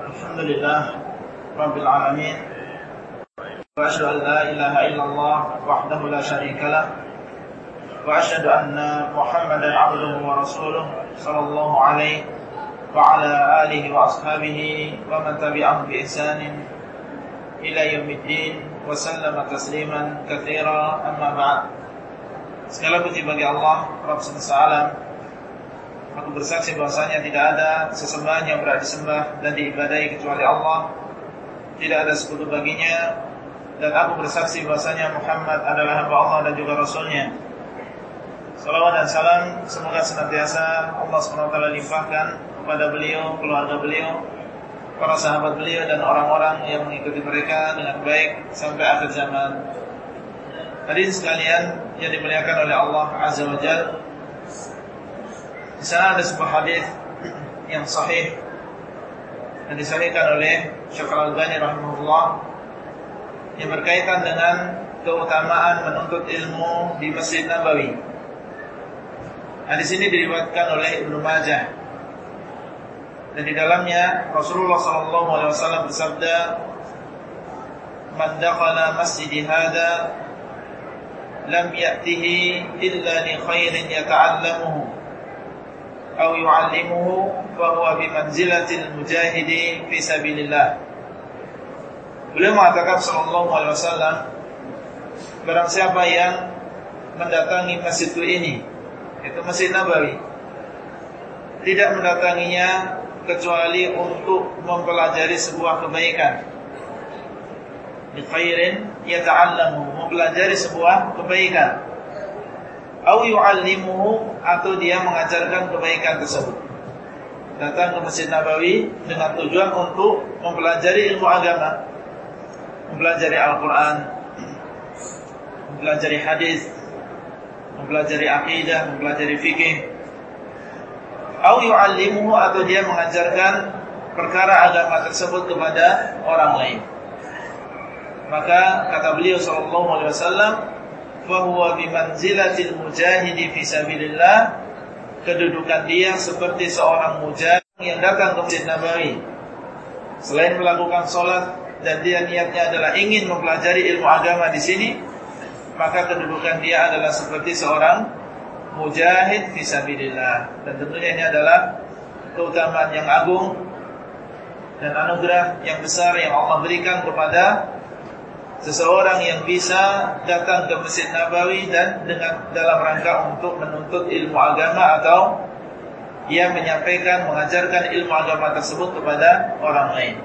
الحمد لله رب العالمين وأشهد أن لا إله إلا الله وحده لا شريك له وأشهد أن محمدا عبده ورسوله صلى الله عليه وعلى آله وأصحابه ومن تبعهم بإحسان إلى يوم الدين وسلم تسليما كثيرا أما بعد Segala puji bagi Allah Rabb semesta alam. Aku bersaksi bahwasanya tidak ada sesembahan yang berhak disembah dan diibadahi kecuali Allah. Tidak ada sekutu baginya. Dan aku bersaksi bahwasanya Muhammad adalah hamba Allah dan juga Rasulnya. Salawat dan salam semoga senantiasa Allah SWT limpahkan kepada beliau, keluarga beliau Para sahabat beliau dan orang-orang yang mengikuti mereka dengan baik sampai akhir zaman. Hadirin sekalian yang dimuliakan oleh Allah Azza wa Jal. Di sana ada sebuah hadis yang sahih dan disahihkan oleh Syekh Al-Albani rahimahullah yang berkaitan dengan keutamaan menuntut ilmu di Masjid Nabawi. Hadis ini diriwayatkan oleh Ibnu Majah. Dan di dalamnya Rasulullah sallallahu alaihi wasallam bersabda, "Man dakhala masjid hadha lam ya'tihi illa li khairin yata'allamuhu yu'allimuhu fa huwa bi manzilatil mujahidi fi sabilillah. Beliau mengatakan sallallahu alaihi wasallam barang siapa yang mendatangi masjid ini yaitu Masjid Nabawi tidak mendatanginya kecuali untuk mempelajari sebuah kebaikan bi khairin yata'allamu mempelajari sebuah kebaikan au yu'allimuhu atau dia mengajarkan kebaikan tersebut. Datang ke Masjid Nabawi dengan tujuan untuk mempelajari ilmu agama mempelajari Al-Qur'an mempelajari hadis mempelajari akidah mempelajari fikih. Au yu'allimuhu atau dia mengajarkan perkara agama tersebut kepada orang lain. Maka kata beliau sallallahu alaihi wasallam, "Fa huwa bi manzilatil mujahidi fi sabilillah." Kedudukan dia seperti seorang mujahid yang datang ke Masjid Nabawi. Selain melakukan sholat dan dia niatnya adalah ingin mempelajari ilmu agama di sini, maka kedudukan dia adalah seperti seorang mujahid fi sabilillah. Dan tentunya ini adalah keutamaan yang agung dan anugerah yang besar yang Allah berikan kepada seseorang yang bisa datang ke Masjid Nabawi dan dengan dalam rangka untuk menuntut ilmu agama atau ia menyampaikan mengajarkan ilmu agama tersebut kepada orang lain.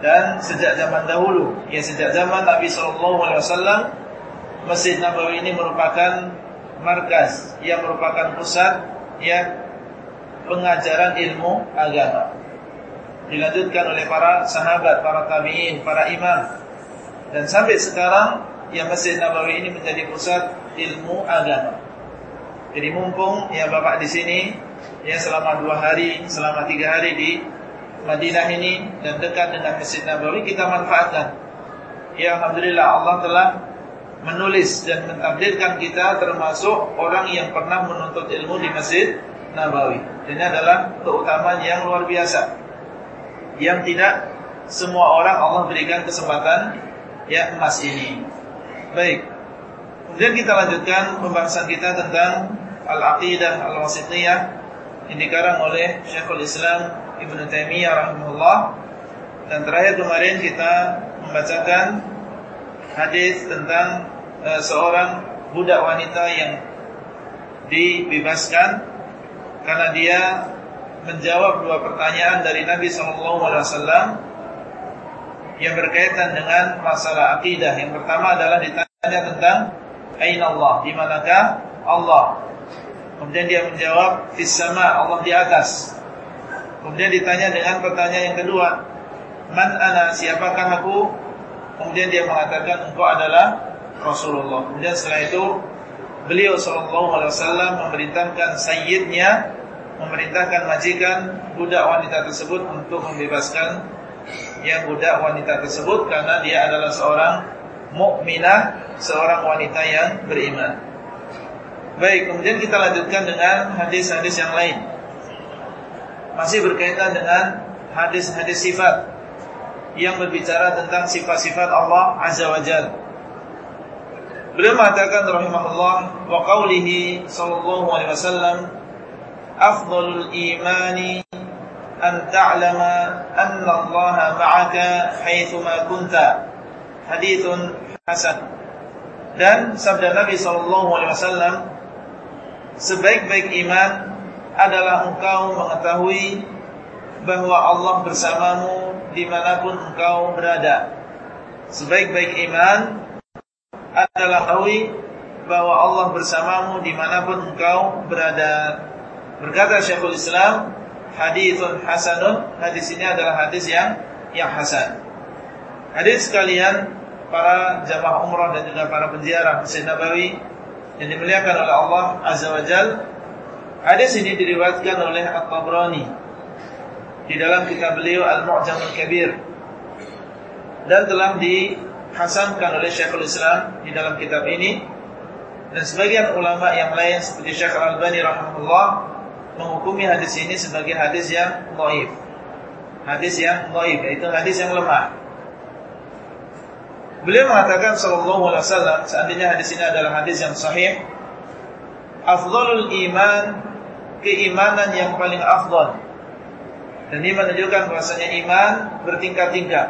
Dan sejak zaman dahulu, ya sejak zaman Nabi Shallallahu Alaihi Wasallam, Masjid Nabawi ini merupakan markas, yang merupakan pusat ya pengajaran ilmu agama. Dilanjutkan oleh para sahabat, para tabiin, para imam dan sampai sekarang yang Masjid Nabawi ini menjadi pusat ilmu agama. Jadi mumpung ya Bapak di sini ya selama dua hari, selama tiga hari di Madinah ini dan dekat dengan Masjid Nabawi kita manfaatkan. Ya Alhamdulillah Allah telah menulis dan mentakdirkan kita termasuk orang yang pernah menuntut ilmu di Masjid Nabawi. Ini adalah keutamaan yang luar biasa. Yang tidak semua orang Allah berikan kesempatan ya emas ini. Baik. Kemudian kita lanjutkan pembahasan kita tentang Al-Aqidah Al-Wasitiyah yang dikarang oleh Syekhul Islam Ibn Taimiyah rahimahullah. Dan terakhir kemarin kita membacakan hadis tentang uh, seorang budak wanita yang dibebaskan karena dia menjawab dua pertanyaan dari Nabi sallallahu alaihi wasallam yang berkaitan dengan masalah akidah. Yang pertama adalah ditanya tentang Aina Allah, di manakah Allah? Kemudian dia menjawab fis sama, Allah di atas. Kemudian ditanya dengan pertanyaan yang kedua, Man ana, siapakah aku? Kemudian dia mengatakan engkau adalah Rasulullah. Kemudian setelah itu beliau sallallahu alaihi wasallam memerintahkan sayyidnya memerintahkan majikan budak wanita tersebut untuk membebaskan yang budak wanita tersebut karena dia adalah seorang mukminah, seorang wanita yang beriman. Baik, kemudian kita lanjutkan dengan hadis-hadis yang lain. Masih berkaitan dengan hadis-hadis sifat yang berbicara tentang sifat-sifat Allah Azza wa Jalla. Beliau mengatakan rahimahullah wa qawlihi sallallahu alaihi wasallam afdalul imani an ta'lama anna Allah ma'aka haitsu ma kunta. Haditsun hasan. Dan sabda Nabi sallallahu alaihi wasallam sebaik-baik iman adalah engkau mengetahui bahwa Allah bersamamu di mana pun engkau berada. Sebaik-baik iman adalah tahu bahwa Allah bersamamu di mana pun engkau berada. Berkata Syekhul Islam, hadithun hasanun. Hadis ini adalah hadis yang yang hasan. Hadis sekalian para jamaah umrah dan juga para penziarah Masjid Nabawi yang dimuliakan oleh Allah Azza wa Jal. Hadis ini diriwayatkan oleh At-Tabrani di dalam kitab beliau Al-Mu'jamul Kabir dan telah dihasankan oleh Syekhul Islam di dalam kitab ini dan sebagian ulama yang lain seperti Syekh Al-Albani rahimahullah menghukumi hadis ini sebagai hadis yang dhaif. Hadis yang dhaif yaitu hadis yang lemah. Beliau mengatakan sallallahu alaihi wasallam seandainya hadis ini adalah hadis yang sahih afdhalul iman keimanan yang paling afdal dan ini menunjukkan bahwasanya iman bertingkat-tingkat.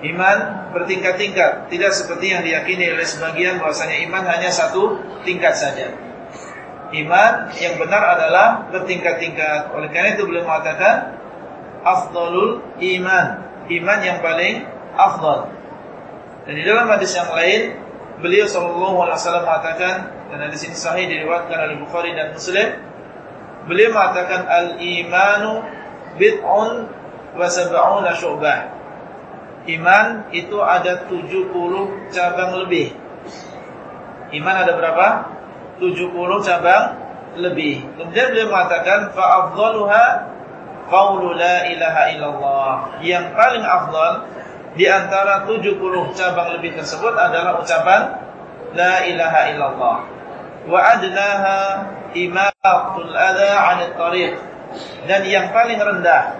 Iman bertingkat-tingkat, tidak seperti yang diyakini oleh sebagian bahwasanya iman hanya satu tingkat saja. Iman yang benar adalah bertingkat-tingkat. Oleh karena itu beliau mengatakan afdalul iman, iman yang paling afdal. Dan di dalam hadis yang lain, beliau sallallahu alaihi wasallam mengatakan dan hadis ini sahih diriwayatkan oleh Bukhari dan Muslim Beliau mengatakan al-imanu bid'un wa sab'una syu'bah. Iman itu ada 70 cabang lebih. Iman ada berapa? 70 cabang lebih. Kemudian beliau mengatakan fa afdaluha qaulu la ilaha illallah. Yang paling afdal di antara 70 cabang lebih tersebut adalah ucapan la ilaha illallah. Wa adnaha imaqul adha 'anil tariq. Dan yang paling rendah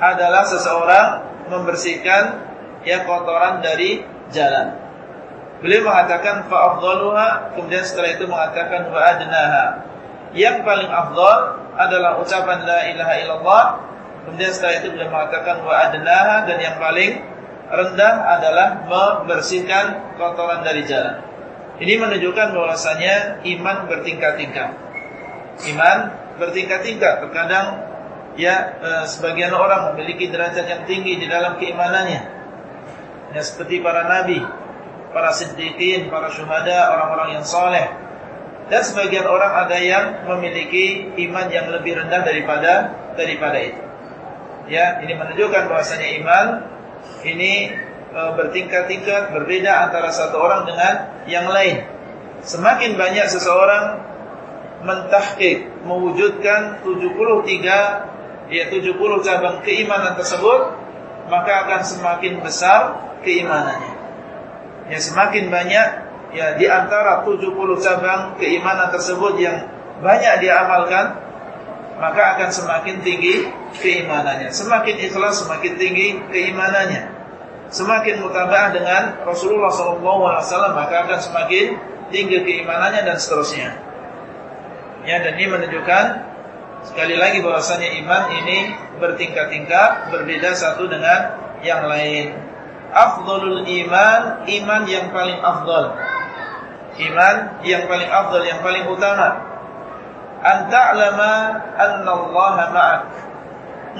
adalah seseorang membersihkan ya kotoran dari jalan. Beliau mengatakan fa afdaluha, kemudian setelah itu mengatakan wa adnaha. Yang paling afdal adalah ucapan la ilaha illallah. Kemudian setelah itu beliau mengatakan wa adnaha dan yang paling rendah adalah membersihkan kotoran dari jalan. Ini menunjukkan bahwasanya iman bertingkat-tingkat iman bertingkat-tingkat. Terkadang ya e, sebagian orang memiliki derajat yang tinggi di dalam keimanannya. Ya seperti para nabi, para siddiqin, para syuhada, orang-orang yang soleh. Dan sebagian orang ada yang memiliki iman yang lebih rendah daripada daripada itu. Ya, ini menunjukkan bahwasanya iman ini e, bertingkat-tingkat, berbeda antara satu orang dengan yang lain. Semakin banyak seseorang mentahqiq mewujudkan 73 ya 70 cabang keimanan tersebut maka akan semakin besar keimanannya. Ya semakin banyak ya di antara 70 cabang keimanan tersebut yang banyak dia amalkan maka akan semakin tinggi keimanannya. Semakin ikhlas semakin tinggi keimanannya. Semakin mutabah dengan Rasulullah SAW maka akan semakin tinggi keimanannya dan seterusnya. Ya dan ini menunjukkan sekali lagi bahwasanya iman ini bertingkat-tingkat, berbeda satu dengan yang lain. Afdalul iman, iman yang paling afdal. Iman yang paling afdal, yang paling utama. Anta'lama anna Allah ma'ak.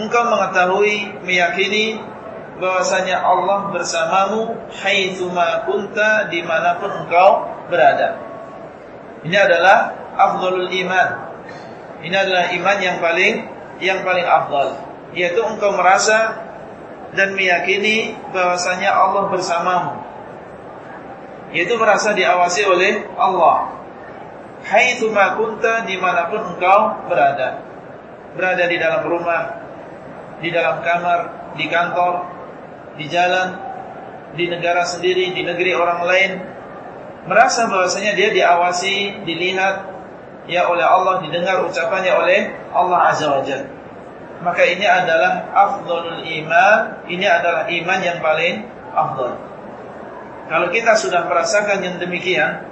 Engkau mengetahui, meyakini bahwasanya Allah bersamamu haitsuma kunta di mana pun engkau berada. Ini adalah afdalul iman. Ini adalah iman yang paling yang paling afdal, yaitu engkau merasa dan meyakini bahwasanya Allah bersamamu. Yaitu merasa diawasi oleh Allah. Haitsu ma kunta di mana pun engkau berada. Berada di dalam rumah, di dalam kamar, di kantor, di jalan, di negara sendiri, di negeri orang lain, merasa bahwasanya dia diawasi, dilihat, ya oleh Allah didengar ucapannya oleh Allah Azza wa Jalla. Maka ini adalah afdhalul iman, ini adalah iman yang paling afdhal. Kalau kita sudah merasakan yang demikian,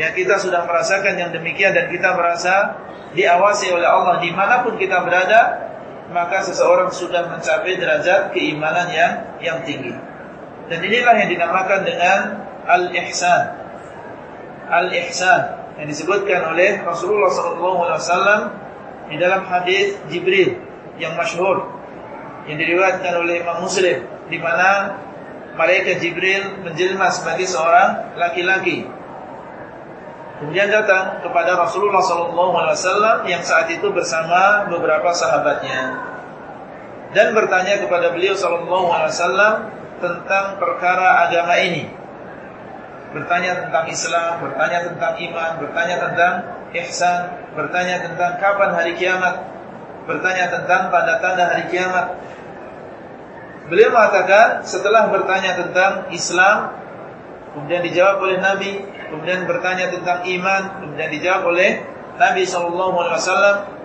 ya kita sudah merasakan yang demikian dan kita merasa diawasi oleh Allah di mana pun kita berada, maka seseorang sudah mencapai derajat keimanan yang yang tinggi. Dan inilah yang dinamakan dengan al-ihsan. Al-ihsan yang disebutkan oleh Rasulullah SAW di dalam hadis Jibril yang masyhur yang diriwayatkan oleh Imam Muslim di mana malaikat Jibril menjelma sebagai seorang laki-laki. Kemudian datang kepada Rasulullah SAW yang saat itu bersama beberapa sahabatnya dan bertanya kepada beliau SAW tentang perkara agama ini. Bertanya tentang Islam, bertanya tentang iman, bertanya tentang ihsan, bertanya tentang kapan hari kiamat bertanya tentang tanda-tanda hari kiamat. Beliau mengatakan setelah bertanya tentang Islam, kemudian dijawab oleh Nabi, kemudian bertanya tentang iman, kemudian dijawab oleh Nabi SAW.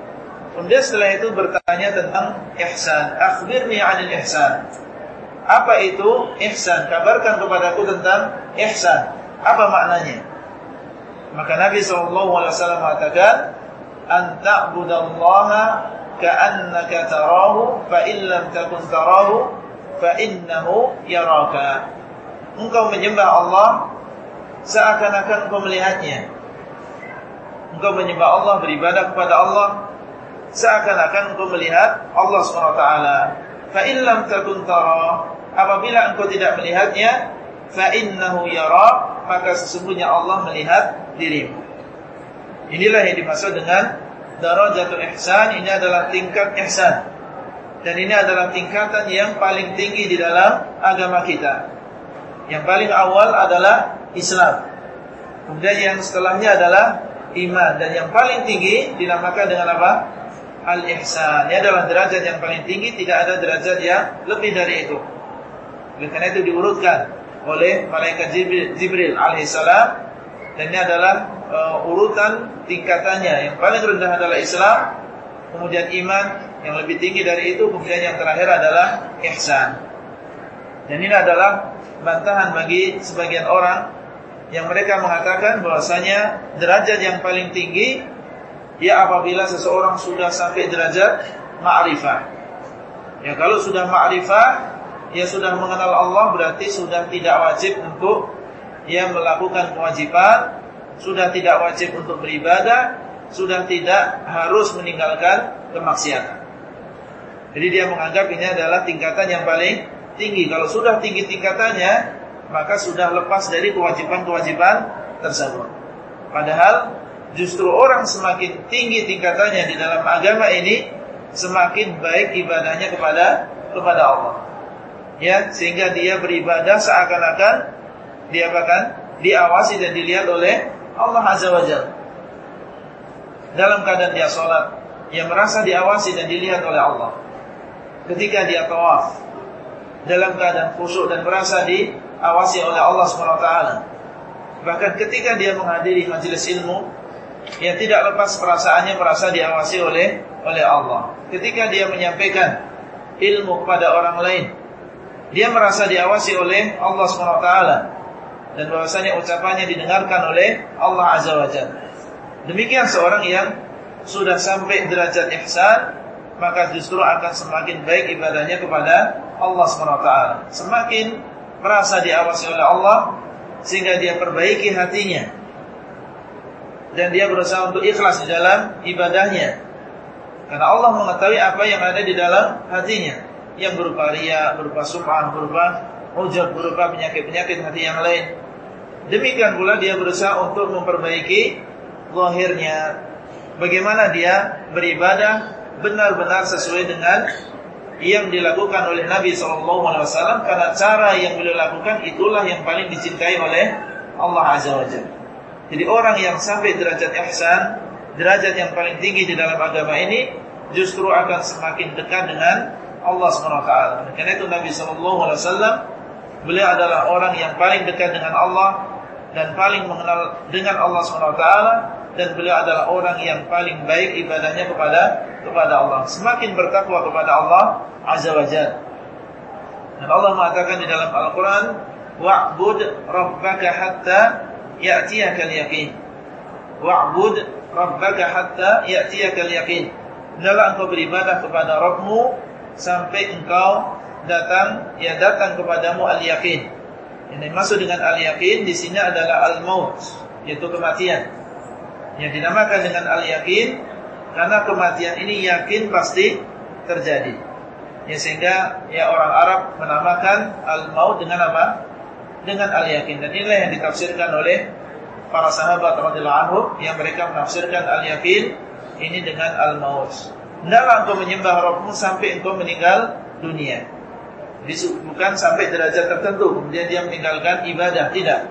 Kemudian setelah itu bertanya tentang ihsan. Akhbirni 'anil ihsan. Apa itu ihsan? Kabarkan kepadaku tentang ihsan. Apa maknanya? Maka Nabi SAW mengatakan, "An ta'budallaha ka'annaka tarahu fa in lam takun tarahu fa innahu yaraka. Engkau menyembah Allah seakan-akan engkau melihatnya. Engkau menyembah Allah beribadah kepada Allah seakan-akan engkau melihat Allah SWT. Fa in lam takun tarahu apabila engkau tidak melihatnya fa innahu yarak maka sesungguhnya Allah melihat dirimu. Inilah yang dimaksud dengan darajatul ihsan ini adalah tingkat ihsan. Dan ini adalah tingkatan yang paling tinggi di dalam agama kita. Yang paling awal adalah Islam. Kemudian yang setelahnya adalah iman dan yang paling tinggi dinamakan dengan apa? Al-ihsan. Ini adalah derajat yang paling tinggi, tidak ada derajat yang lebih dari itu. Oleh karena itu diurutkan oleh malaikat Jibril, Jibril alaihissalam dan ini adalah uh, urutan tingkatannya. Yang paling rendah adalah Islam, kemudian iman, yang lebih tinggi dari itu, kemudian yang terakhir adalah ihsan. Dan ini adalah bantahan bagi sebagian orang yang mereka mengatakan bahwasanya derajat yang paling tinggi ya apabila seseorang sudah sampai derajat ma'rifah. Ya kalau sudah ma'rifah, ya sudah mengenal Allah berarti sudah tidak wajib untuk ia melakukan kewajiban sudah tidak wajib untuk beribadah, sudah tidak harus meninggalkan kemaksiatan. Jadi dia menganggap ini adalah tingkatan yang paling tinggi. Kalau sudah tinggi tingkatannya, maka sudah lepas dari kewajiban-kewajiban tersebut. Padahal justru orang semakin tinggi tingkatannya di dalam agama ini, semakin baik ibadahnya kepada kepada Allah. Ya, sehingga dia beribadah seakan-akan dia bahkan diawasi dan dilihat oleh Allah Azza wa Jalla. Dalam keadaan dia sholat, dia merasa diawasi dan dilihat oleh Allah. Ketika dia tawaf, dalam keadaan khusyuk dan merasa diawasi oleh Allah SWT. Bahkan ketika dia menghadiri majelis ilmu, dia tidak lepas perasaannya merasa diawasi oleh oleh Allah. Ketika dia menyampaikan ilmu kepada orang lain, dia merasa diawasi oleh Allah SWT dan bahwasanya ucapannya didengarkan oleh Allah Azza wa Jalla. Demikian seorang yang sudah sampai derajat ihsan, maka justru akan semakin baik ibadahnya kepada Allah SWT. Semakin merasa diawasi oleh Allah sehingga dia perbaiki hatinya dan dia berusaha untuk ikhlas di dalam ibadahnya. Karena Allah mengetahui apa yang ada di dalam hatinya yang berupa ria, berupa sum'ah, berupa ujub, berupa penyakit-penyakit hati yang lain. Demikian pula dia berusaha untuk memperbaiki lahirnya. Bagaimana dia beribadah benar-benar sesuai dengan yang dilakukan oleh Nabi SAW karena cara yang beliau lakukan itulah yang paling dicintai oleh Allah Azza wa Jalla. Jadi orang yang sampai derajat ihsan, derajat yang paling tinggi di dalam agama ini justru akan semakin dekat dengan Allah SWT. Karena itu Nabi SAW beliau adalah orang yang paling dekat dengan Allah dan paling mengenal dengan Allah SWT dan beliau adalah orang yang paling baik ibadahnya kepada kepada Allah. Semakin bertakwa kepada Allah Azza wa Jalla. Dan Allah mengatakan di dalam Al-Qur'an, "Wa'bud rabbaka hatta ya'tiyakal yaqin." Wa'bud rabbaka hatta ya'tiyakal yaqin. Hendaklah engkau beribadah kepada Rabbmu sampai engkau datang ya datang kepadamu al-yaqin. Yang dimaksud dengan al-yaqin di sini adalah al-maut, yaitu kematian. Yang dinamakan dengan al-yaqin karena kematian ini yakin pasti terjadi. Ya sehingga ya orang Arab menamakan al-maut dengan apa? Dengan al-yaqin. Dan inilah yang ditafsirkan oleh para sahabat radhiyallahu anhu yang mereka menafsirkan al-yaqin ini dengan al-maut. Hendaklah engkau menyembah Rabbmu sampai engkau meninggal dunia. Bukan sampai derajat tertentu kemudian dia meninggalkan ibadah, tidak.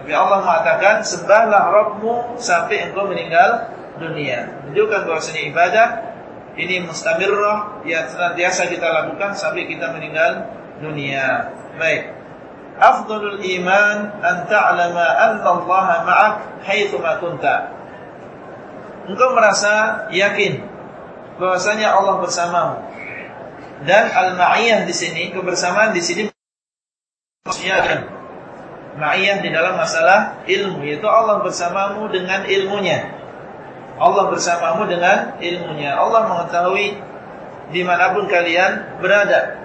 Tapi Allah mengatakan sembahlah Rabbmu sampai engkau meninggal dunia. Menunjukkan bahwasanya ibadah ini mustamirrah yang senantiasa kita lakukan sampai kita meninggal dunia. Baik. Afdalul iman an ta'lama anna Allah ma'ak haitsu ma. Engkau merasa yakin bahwasanya Allah bersamamu. Dan al-ma'iyah di sini, kebersamaan di sini maksudnya ma'iyah di dalam masalah ilmu yaitu Allah bersamamu dengan ilmunya. Allah bersamamu dengan ilmunya. Allah mengetahui di mana pun kalian berada.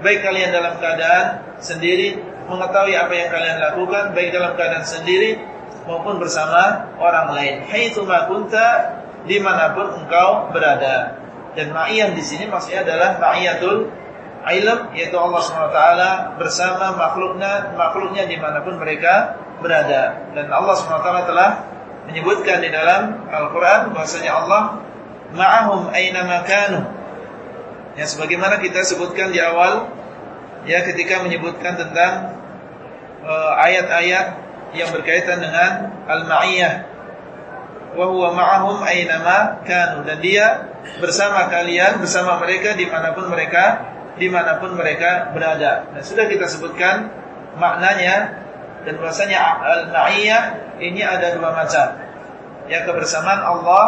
Baik kalian dalam keadaan sendiri mengetahui apa yang kalian lakukan, baik dalam keadaan sendiri maupun bersama orang lain. Haitsu ma kunta di mana pun engkau berada. Dan ma'iyah di sini maksudnya adalah ma'iyatul ilm yaitu Allah SWT bersama makhluknya makhluknya di mana pun mereka berada. Dan Allah SWT telah menyebutkan di dalam Al-Quran bahwasanya Allah ma'ahum aina makanu. Ya sebagaimana kita sebutkan di awal ya ketika menyebutkan tentang uh, ayat-ayat uh, yang berkaitan dengan al-ma'iyah wa huwa ma'ahum kanu dan dia bersama kalian bersama mereka di mana pun mereka di mana pun mereka berada. Dan sudah kita sebutkan maknanya dan bahasanya al-ma'iyah ini ada dua macam. Yang kebersamaan Allah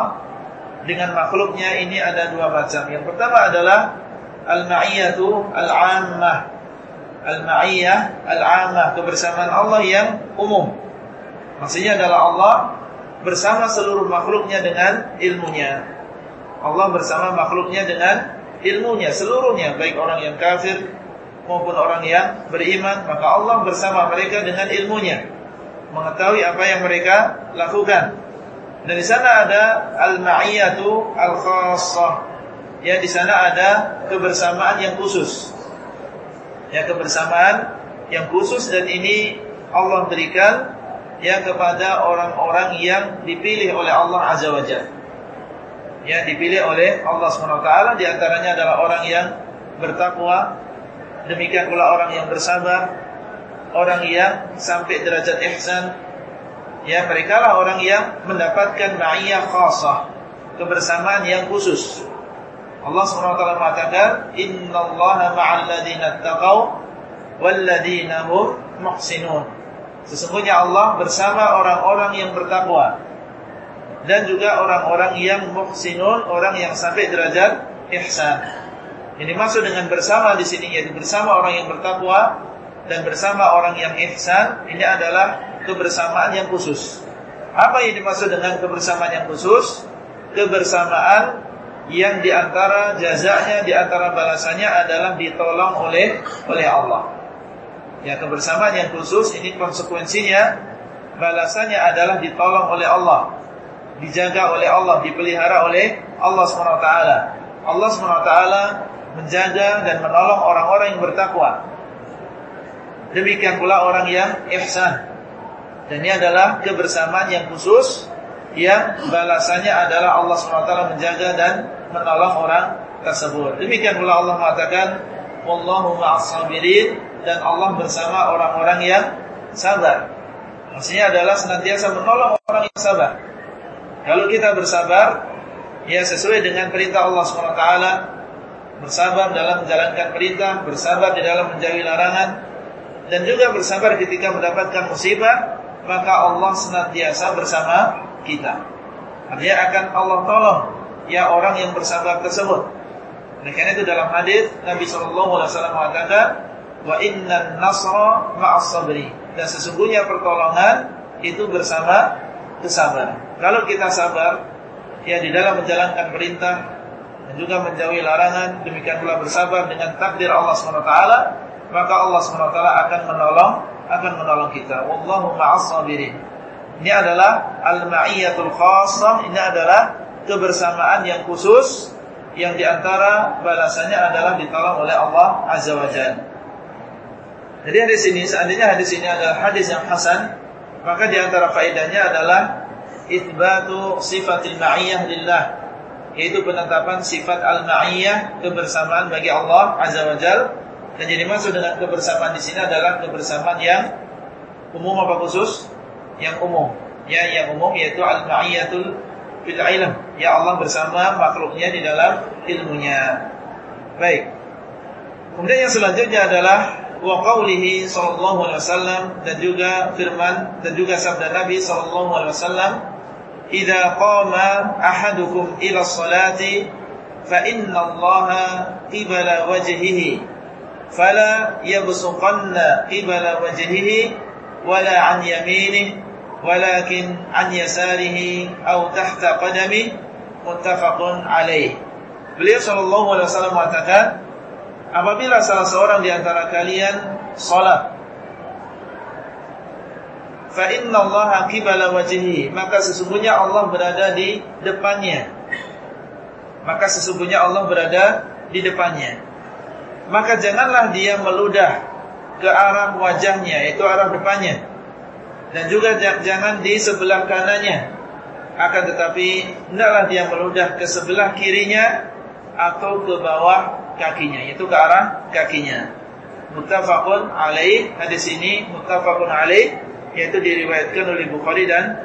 dengan makhluknya ini ada dua macam. Yang pertama adalah al-ma'iyatu al-'ammah. Al-ma'iyah al-'ammah kebersamaan Allah yang umum. Maksudnya adalah Allah bersama seluruh makhluknya dengan ilmunya. Allah bersama makhluknya dengan ilmunya seluruhnya, baik orang yang kafir maupun orang yang beriman, maka Allah bersama mereka dengan ilmunya, mengetahui apa yang mereka lakukan. Dan di sana ada al-ma'iyatu al-khassah. Ya, di sana ada kebersamaan yang khusus. Ya, kebersamaan yang khusus dan ini Allah berikan ya kepada orang-orang yang dipilih oleh Allah Azza wa Jalla. Ya, dipilih oleh Allah SWT di antaranya adalah orang yang bertakwa, demikian pula orang yang bersabar, orang yang sampai derajat ihsan. Ya, mereka lah orang yang mendapatkan ma'iyah khasah, kebersamaan yang khusus. Allah SWT mengatakan, "Innallaha ma'al ladzina taqaw wal ladzina hum muhsinun." Sesungguhnya Allah bersama orang-orang yang bertakwa dan juga orang-orang yang muhsinun, orang yang sampai derajat ihsan. Ini maksud dengan bersama di sini yaitu bersama orang yang bertakwa dan bersama orang yang ihsan ini adalah kebersamaan yang khusus. Apa yang dimaksud dengan kebersamaan yang khusus? Kebersamaan yang di antara jazanya, di antara balasannya adalah ditolong oleh oleh Allah. Ya kebersamaan yang khusus ini konsekuensinya balasannya adalah ditolong oleh Allah, dijaga oleh Allah, dipelihara oleh Allah SWT. Allah SWT menjaga dan menolong orang-orang yang bertakwa. Demikian pula orang yang ihsan. Dan ini adalah kebersamaan yang khusus yang balasannya adalah Allah SWT menjaga dan menolong orang tersebut. Demikian pula Allah mengatakan, Wallahu ma'as sabirin dan Allah bersama orang-orang yang sabar. Maksudnya adalah senantiasa menolong orang yang sabar. Kalau kita bersabar, ya sesuai dengan perintah Allah SWT, bersabar dalam menjalankan perintah, bersabar di dalam menjauhi larangan, dan juga bersabar ketika mendapatkan musibah, maka Allah senantiasa bersama kita. Artinya akan Allah tolong ya orang yang bersabar tersebut. Oleh karena itu dalam hadis Nabi sallallahu alaihi wasallam mengatakan wa innan nasra ma'as sabri dan sesungguhnya pertolongan itu bersama kesabaran. Kalau kita sabar ya di dalam menjalankan perintah dan juga menjauhi larangan, demikian pula bersabar dengan takdir Allah SWT, maka Allah SWT akan menolong akan menolong kita. Wallahu ma'as sabirin. Ini adalah al-ma'iyyatul khassah, ini adalah kebersamaan yang khusus yang di antara balasannya adalah ditolong oleh Allah Azza wa Jalla. Jadi hadis ini seandainya hadis ini adalah hadis yang hasan, maka di antara faedahnya adalah itsbatu sifatil ma'iyah lillah, yaitu penetapan sifat al-ma'iyah kebersamaan bagi Allah Azza wa Jalla. Dan jadi maksud dengan kebersamaan di sini adalah kebersamaan yang umum apa khusus? Yang umum. Ya, yang umum yaitu al-ma'iyatul fil ilm. Ya Allah bersama makhluknya di dalam ilmunya. Baik. Kemudian yang selanjutnya adalah wa qaulihi sallallahu alaihi wasallam dan juga firman dan juga sabda Nabi sallallahu alaihi wasallam idza qama ahadukum ila sholati fa inna allaha qibala wajhihi fala yabsuqanna qibala wajhihi wala an yaminihi walakin an yasarihi aw tahta qadami muttafaqun alaih beliau sallallahu alaihi wasallam mengatakan apabila salah seorang di antara kalian salat fa inna Allah qibala wajhihi maka sesungguhnya Allah berada di depannya. Maka sesungguhnya Allah berada di depannya. Maka janganlah dia meludah ke arah wajahnya yaitu arah depannya. Dan juga jangan di sebelah kanannya. Akan tetapi hendaklah dia meludah ke sebelah kirinya atau ke bawah kakinya. Yaitu ke arah kakinya. Muttafaqun alaih. Hadis ini muttafaqun alaih yaitu diriwayatkan oleh Bukhari dan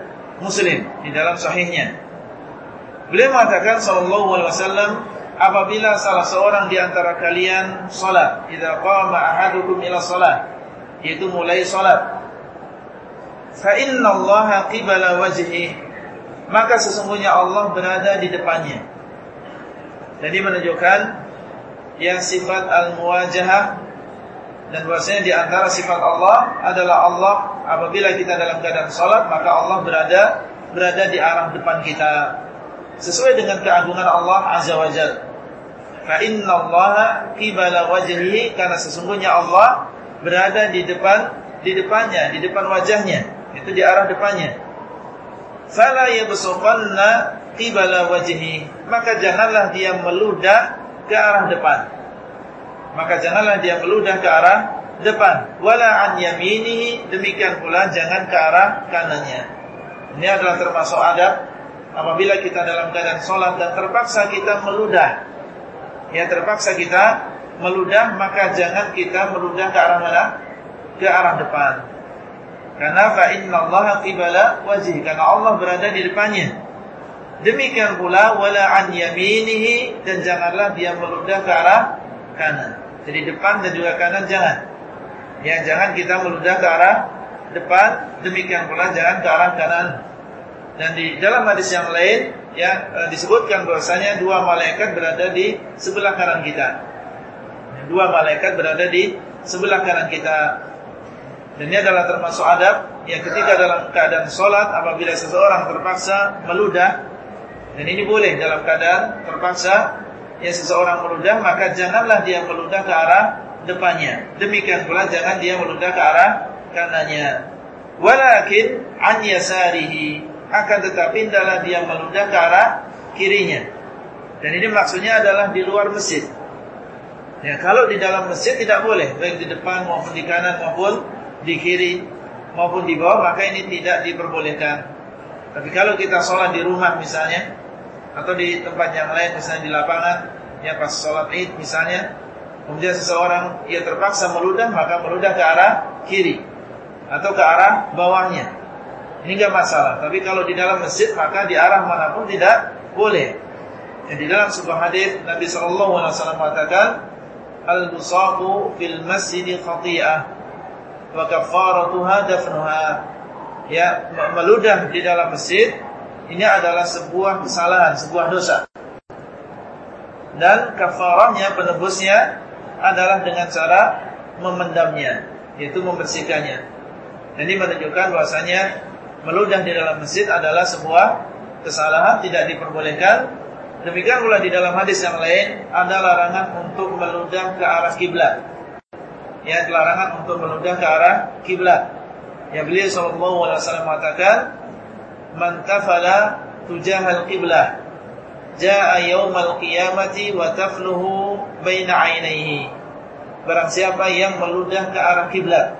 Muslim di dalam sahihnya. Beliau mengatakan sallallahu alaihi wasallam apabila salah seorang di antara kalian salat idza qama ahadukum ila salat yaitu mulai salat fa inna Allah qibala wajhi maka sesungguhnya Allah berada di depannya. Jadi menunjukkan yang sifat al-muwajahah dan bahwasanya di antara sifat Allah adalah Allah apabila kita dalam keadaan salat maka Allah berada berada di arah depan kita. Sesuai dengan keagungan Allah azza wajalla fa inna Allah qibala wajhihi karena sesungguhnya Allah berada di depan di depannya di depan wajahnya. Itu di arah depannya. Fala yabsuqanna qibala wajhi maka janganlah dia meludah ke arah depan. Maka janganlah dia meludah ke arah depan. Wala an yaminihi demikian pula jangan ke arah kanannya. Ini adalah termasuk adab apabila kita dalam keadaan sholat dan terpaksa kita meludah. Ya terpaksa kita meludah maka jangan kita meludah ke arah mana? Ke arah depan. Karena fa Allah qibala wajhi karena Allah berada di depannya. Demikian pula wala an yaminihi dan janganlah dia meludah ke arah kanan. Jadi depan dan juga kanan jangan. Ya jangan kita meludah ke arah depan, demikian pula jangan ke arah kanan. Dan di dalam hadis yang lain ya e, disebutkan bahwasanya dua malaikat berada di sebelah kanan kita. Dua malaikat berada di sebelah kanan kita. Dan ini adalah termasuk adab yang ketika dalam keadaan sholat apabila seseorang terpaksa meludah dan ini boleh dalam keadaan terpaksa ya seseorang meludah maka janganlah dia meludah ke arah depannya. Demikian pula jangan dia meludah ke arah kanannya. Walakin an yasarihi akan tetapi hendaklah dia meludah ke arah kirinya. Dan ini maksudnya adalah di luar masjid. Ya, kalau di dalam masjid tidak boleh, baik di depan maupun di kanan maupun di kiri maupun di bawah, maka ini tidak diperbolehkan. Tapi kalau kita sholat di rumah misalnya, atau di tempat yang lain misalnya di lapangan ya pas sholat id misalnya kemudian seseorang ia terpaksa meludah maka meludah ke arah kiri atau ke arah bawahnya. Ini enggak masalah. Tapi kalau di dalam masjid maka di arah mana pun tidak boleh. Ya, di dalam sebuah hadis Nabi wasallam mengatakan al-musafu fil masjid khati'ah wa kafaratuha dafnuha ya meludah di dalam masjid ini adalah sebuah kesalahan, sebuah dosa. Dan kafarahnya, penebusnya adalah dengan cara memendamnya, yaitu membersihkannya. Jadi menunjukkan bahwasanya meludah di dalam masjid adalah sebuah kesalahan tidak diperbolehkan. Demikian pula di dalam hadis yang lain ada larangan untuk meludah ke arah kiblat. Ya, larangan untuk meludah ke arah kiblat. Ya beliau sallallahu alaihi wasallam mengatakan, "Man tafala tujahal qiblah." Jaa yaumal qiyamati wa tafluhu baina ainaihi. Barang siapa yang meludah ke arah kiblat.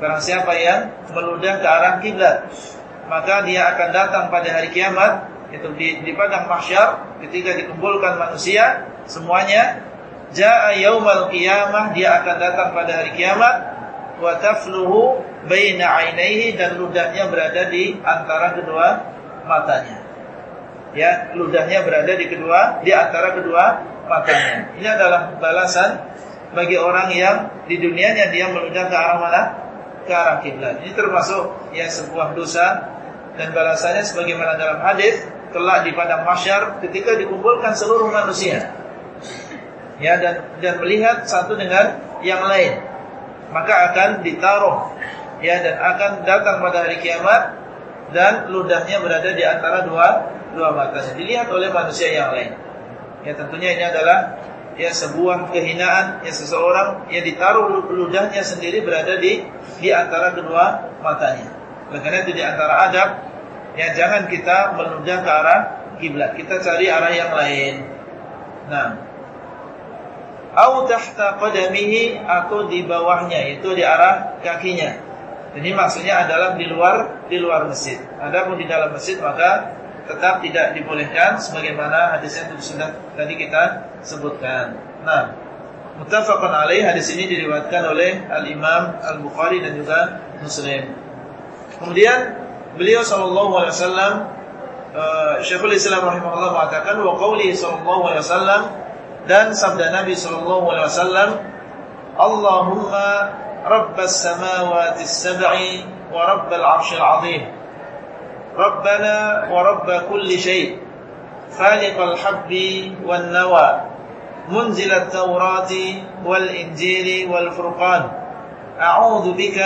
Barang siapa yang meludah ke arah kiblat, maka dia akan datang pada hari kiamat itu di, di padang mahsyar ketika dikumpulkan manusia semuanya jaa yaumal qiyamah dia akan datang pada hari kiamat wa tafluhu baina ainaihi dan ludahnya berada di antara kedua matanya ya ludahnya berada di kedua di antara kedua matanya. Ini adalah balasan bagi orang yang di dunianya dia meludah ke arah mana? Ke arah kiblat. Ini termasuk ya sebuah dosa dan balasannya sebagaimana dalam hadis kelak di padang mahsyar ketika dikumpulkan seluruh manusia. Ya dan dan melihat satu dengan yang lain. Maka akan ditaruh ya dan akan datang pada hari kiamat dan ludahnya berada di antara dua dua matanya dilihat oleh manusia yang lain. Ya tentunya ini adalah ya sebuah kehinaan ya seseorang yang ditaruh ludahnya sendiri berada di di antara kedua matanya. Karena itu di antara adab ya jangan kita meludah ke arah kiblat. Kita cari arah yang lain. Nah, au tahta qadamihi atau di bawahnya itu di arah kakinya. Jadi maksudnya adalah di luar di luar masjid. Adapun di dalam masjid maka tetap tidak dibolehkan sebagaimana hadis yang sudah tadi kita sebutkan. Nah, muttafaqun alaih hadis ini diriwayatkan oleh Al-Imam Al-Bukhari dan juga Muslim. Kemudian beliau sallallahu alaihi wasallam uh, Syekhul Islam rahimahullah mengatakan wa qauli sallallahu alaihi wasallam dan sabda Nabi sallallahu alaihi wasallam Allahumma rabbas samawati as-sab'i wa rabbal 'arsyil 'azim ربنا ورب كل شيء خالق الحب والنوى منزل التوراة والإنجيل والفرقان أعوذ بك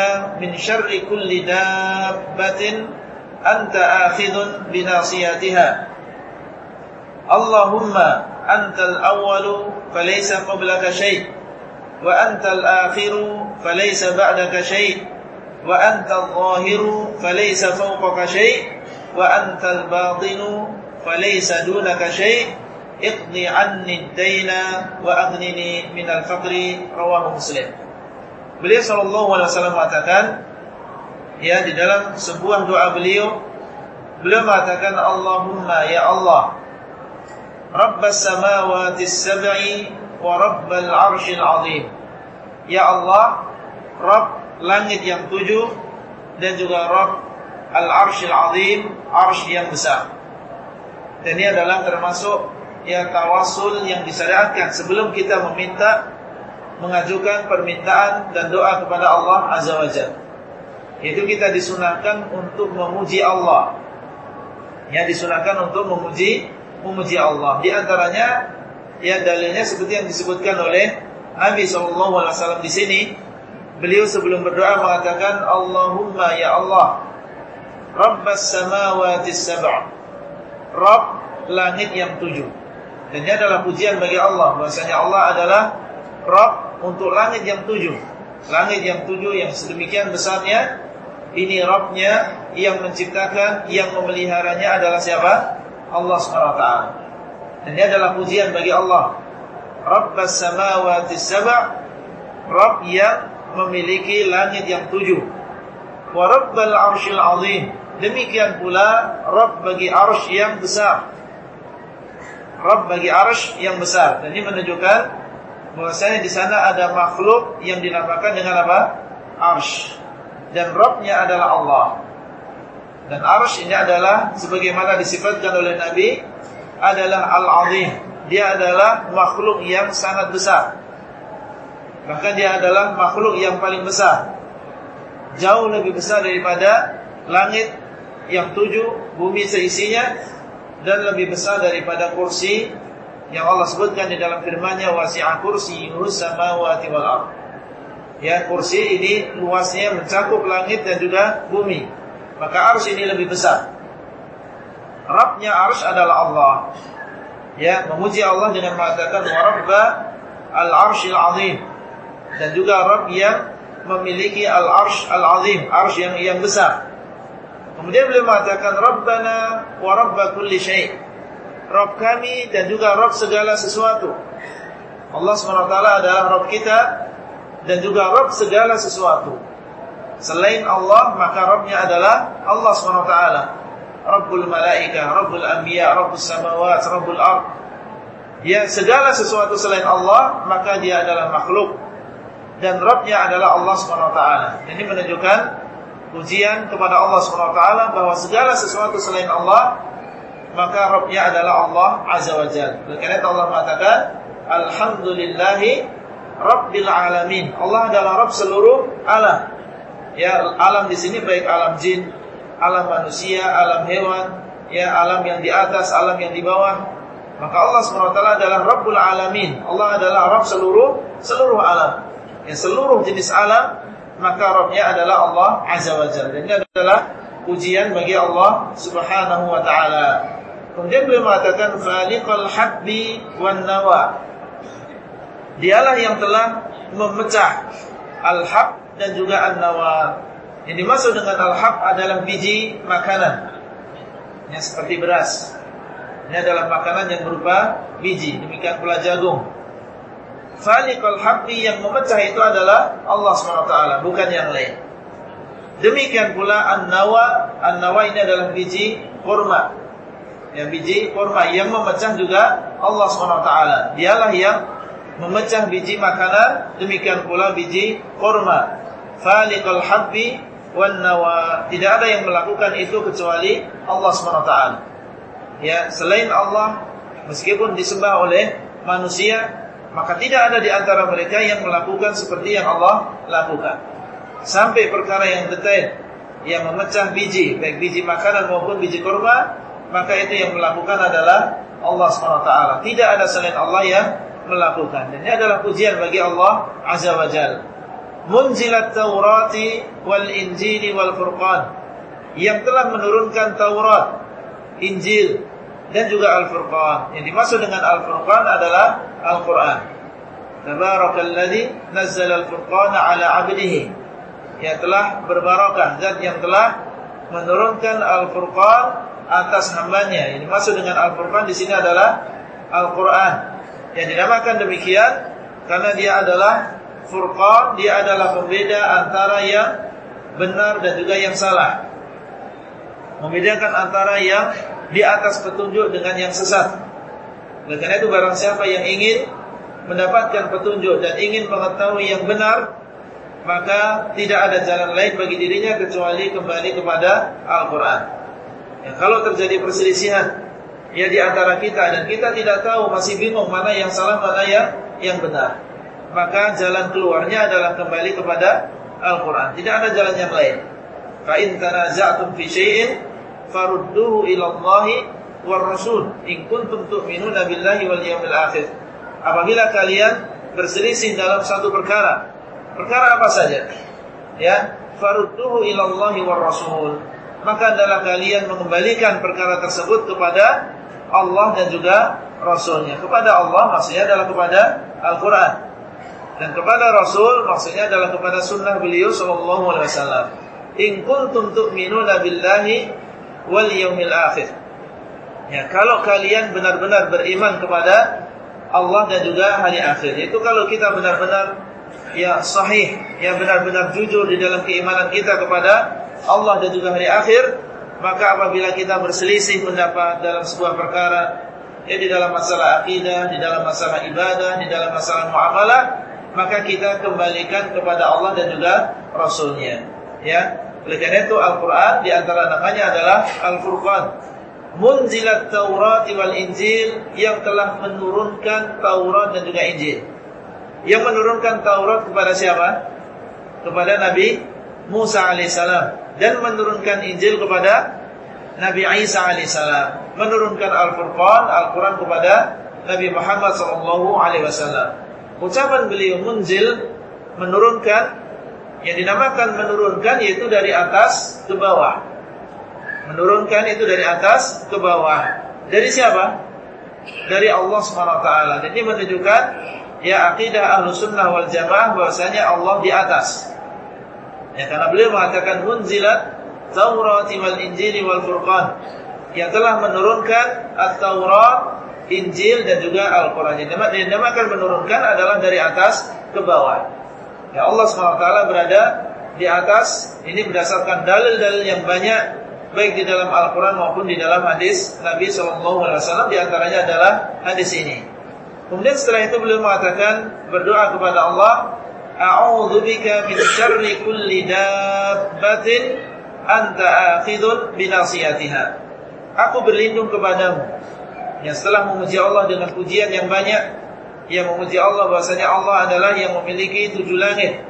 من شر كل دابة أنت آخذ بناصيتها اللهم أنت الأول فليس قبلك antal الأول falaysa qablaka syai' wa antal akhiru falaysa ba'daka syai' wa antal zahiru falaysa fawqaka syai' wa antal batinu falaysa dunaka syai' iqdi anni ad-daina wa aghnini min al-faqri rawahu beliau sallallahu alaihi wasallam mengatakan ya di dalam sebuah doa beliau beliau mengatakan Allahumma ya Allah Samawati sab'i wa rabbal arshil azim Ya Allah Rabb langit yang tujuh dan juga Rabb al-arshil azim, arsh yang besar. Dan ini adalah termasuk ya tawasul yang disyariatkan sebelum kita meminta mengajukan permintaan dan doa kepada Allah Azza wa Jalla. Itu kita disunahkan untuk memuji Allah. Ya disunahkan untuk memuji memuji Allah. Di antaranya ya dalilnya seperti yang disebutkan oleh Nabi SAW di sini. Beliau sebelum berdoa mengatakan Allahumma ya Allah Rabbas samawati sab'a. Rabb langit yang tujuh. Dan ini adalah pujian bagi Allah. Bahasanya Allah adalah Rabb untuk langit yang tujuh. Langit yang tujuh yang sedemikian besarnya. Ini Rabbnya yang menciptakan, yang memeliharanya adalah siapa? Allah SWT. Dan ini adalah pujian bagi Allah. Rabbas samawati sab'a. Rabb yang memiliki langit yang tujuh. Wa rabbal arshil azim Demikian pula Rabb bagi arsh yang besar. Rabb bagi arsh yang besar. Dan ini menunjukkan bahwasanya di sana ada makhluk yang dinamakan dengan apa? Arsh. Dan Rabbnya adalah Allah. Dan arsh ini adalah sebagaimana disifatkan oleh Nabi adalah al-azim. Dia adalah makhluk yang sangat besar. Bahkan dia adalah makhluk yang paling besar. Jauh lebih besar daripada langit yang tujuh, bumi seisinya dan lebih besar daripada kursi yang Allah sebutkan di dalam firman-Nya wasi'a kursiyyuhus samawati wal ardh. Ya, kursi ini luasnya mencakup langit dan juga bumi. Maka arus ini lebih besar. Rabbnya arus adalah Allah. Ya, memuji Allah dengan mengatakan wa rabba al-arsyil azim. Dan juga Rabb yang memiliki al-arsh al-azim, arsh yang yang besar. Kemudian beliau mengatakan Rabbana wa rabba kulli syai'. Rabb kami dan juga Rabb segala sesuatu. Allah SWT adalah Rabb kita dan juga Rabb segala sesuatu. Selain Allah maka Rabbnya adalah Allah SWT. Rabbul malaika, Rabbul anbiya, Rabbul samawat, Rabbul ard. Ya segala sesuatu selain Allah maka dia adalah makhluk dan Rabbnya adalah Allah SWT. Ini menunjukkan ujian kepada Allah SWT bahwa segala sesuatu selain Allah maka Rabbnya adalah Allah Azza wa Jalla. Karena Allah mengatakan Alhamdulillahi Rabbil Alamin. Allah adalah Rabb seluruh alam. Ya, alam di sini baik alam jin, alam manusia, alam hewan, ya alam yang di atas, alam yang di bawah. Maka Allah SWT adalah Rabbul Alamin. Allah adalah Rabb seluruh seluruh alam. Ya, seluruh jenis alam maka Rabbnya adalah Allah Azza wa Jalla. Ini adalah ujian bagi Allah Subhanahu wa taala. Kemudian beliau mengatakan khaliqal habbi wan nawa. Dialah yang telah memecah al-hab dan juga an-nawa. Yang dimaksud dengan al-hab adalah biji makanan. Yang seperti beras. Ini adalah makanan yang berupa biji, demikian pula jagung. Khaliqal habbi yang memecah itu adalah Allah SWT, bukan yang lain. Demikian pula an-nawa, an-nawa ini adalah biji kurma yang biji kurma yang memecah juga Allah SWT dialah yang memecah biji makanan demikian pula biji kurma. Faliqal habbi wan nawa. Tidak ada yang melakukan itu kecuali Allah SWT ya selain Allah meskipun disembah oleh manusia maka tidak ada di antara mereka yang melakukan seperti yang Allah lakukan. Sampai perkara yang detail yang memecah biji baik biji makanan maupun biji kurma maka itu yang melakukan adalah Allah SWT. Tidak ada selain Allah yang melakukan. Dan ini adalah pujian bagi Allah Azza wa Jal. Munzilat Taurati wal Injili wal Furqan. Yang telah menurunkan Taurat, Injil, dan juga Al-Furqan. Yang dimaksud dengan Al-Furqan adalah Al-Quran. Tabarakalladzi nazzal Al-Furqana ala abdihi. Yang telah berbarakah, zat yang telah menurunkan Al-Furqan atas hambanya. Ini maksud dengan Al-Furqan di sini adalah Al-Quran. Yang dinamakan demikian karena dia adalah Furqan, dia adalah pembeda antara yang benar dan juga yang salah. Membedakan antara yang di atas petunjuk dengan yang sesat. Oleh karena itu barang siapa yang ingin mendapatkan petunjuk dan ingin mengetahui yang benar, maka tidak ada jalan lain bagi dirinya kecuali kembali kepada Al-Quran. Ya, kalau terjadi perselisihan ya di antara kita dan kita tidak tahu masih bingung mana yang salah mana yang yang benar, maka jalan keluarnya adalah kembali kepada Al-Qur'an. Tidak ada jalan yang lain. Fa in tanaza'tum fi syai'in farudduhu ila Allah war Rasul in kuntum tu'minuna billahi wal yawmil akhir. Apabila kalian berselisih dalam satu perkara, perkara apa saja? Ya, farudduhu ila Allah war Rasul maka adalah kalian mengembalikan perkara tersebut kepada Allah dan juga Rasulnya. Kepada Allah maksudnya adalah kepada Al-Quran. Dan kepada Rasul maksudnya adalah kepada sunnah beliau Sallallahu Alaihi Wasallam. In kuntum tu'minuna billahi wal yawmil akhir. Ya, kalau kalian benar-benar beriman kepada Allah dan juga hari akhir. Itu kalau kita benar-benar ya sahih, yang benar-benar jujur di dalam keimanan kita kepada Allah dan juga hari akhir, maka apabila kita berselisih pendapat dalam sebuah perkara, ya di dalam masalah akidah, di dalam masalah ibadah, di dalam masalah muamalah, maka kita kembalikan kepada Allah dan juga Rasulnya. Ya, oleh karena itu Al-Quran di antara namanya adalah Al-Furqan. Munzilat Taurat wal Injil yang telah menurunkan Taurat dan juga Injil. Yang menurunkan Taurat kepada siapa? Kepada Nabi Musa alaihissalam dan menurunkan Injil kepada Nabi Isa alaihissalam, menurunkan Al-Furqan, Al-Quran kepada Nabi Muhammad sallallahu alaihi wasallam. Ucapan beliau munzil menurunkan yang dinamakan menurunkan yaitu dari atas ke bawah. Menurunkan itu dari atas ke bawah. Dari siapa? Dari Allah SWT. Dan ini menunjukkan ya akidah ahlu sunnah wal jamaah bahwasanya Allah di atas. Ya karena beliau mengatakan munzilat Taurat wal Injil wal Furqan yang telah menurunkan At-Taurat, Injil dan juga Al-Qur'an. Yang dinamakan menurunkan adalah dari atas ke bawah. Ya Allah SWT berada di atas ini berdasarkan dalil-dalil yang banyak baik di dalam Al-Qur'an maupun di dalam hadis Nabi SAW di antaranya adalah hadis ini. Kemudian setelah itu beliau mengatakan berdoa kepada Allah, A'udzubika min syarri kulli dabbatin anta akhidun binasiyatiha. Aku berlindung kepadamu. Yang setelah memuji Allah dengan pujian yang banyak, yang memuji Allah bahasanya Allah adalah yang memiliki tujuh langit.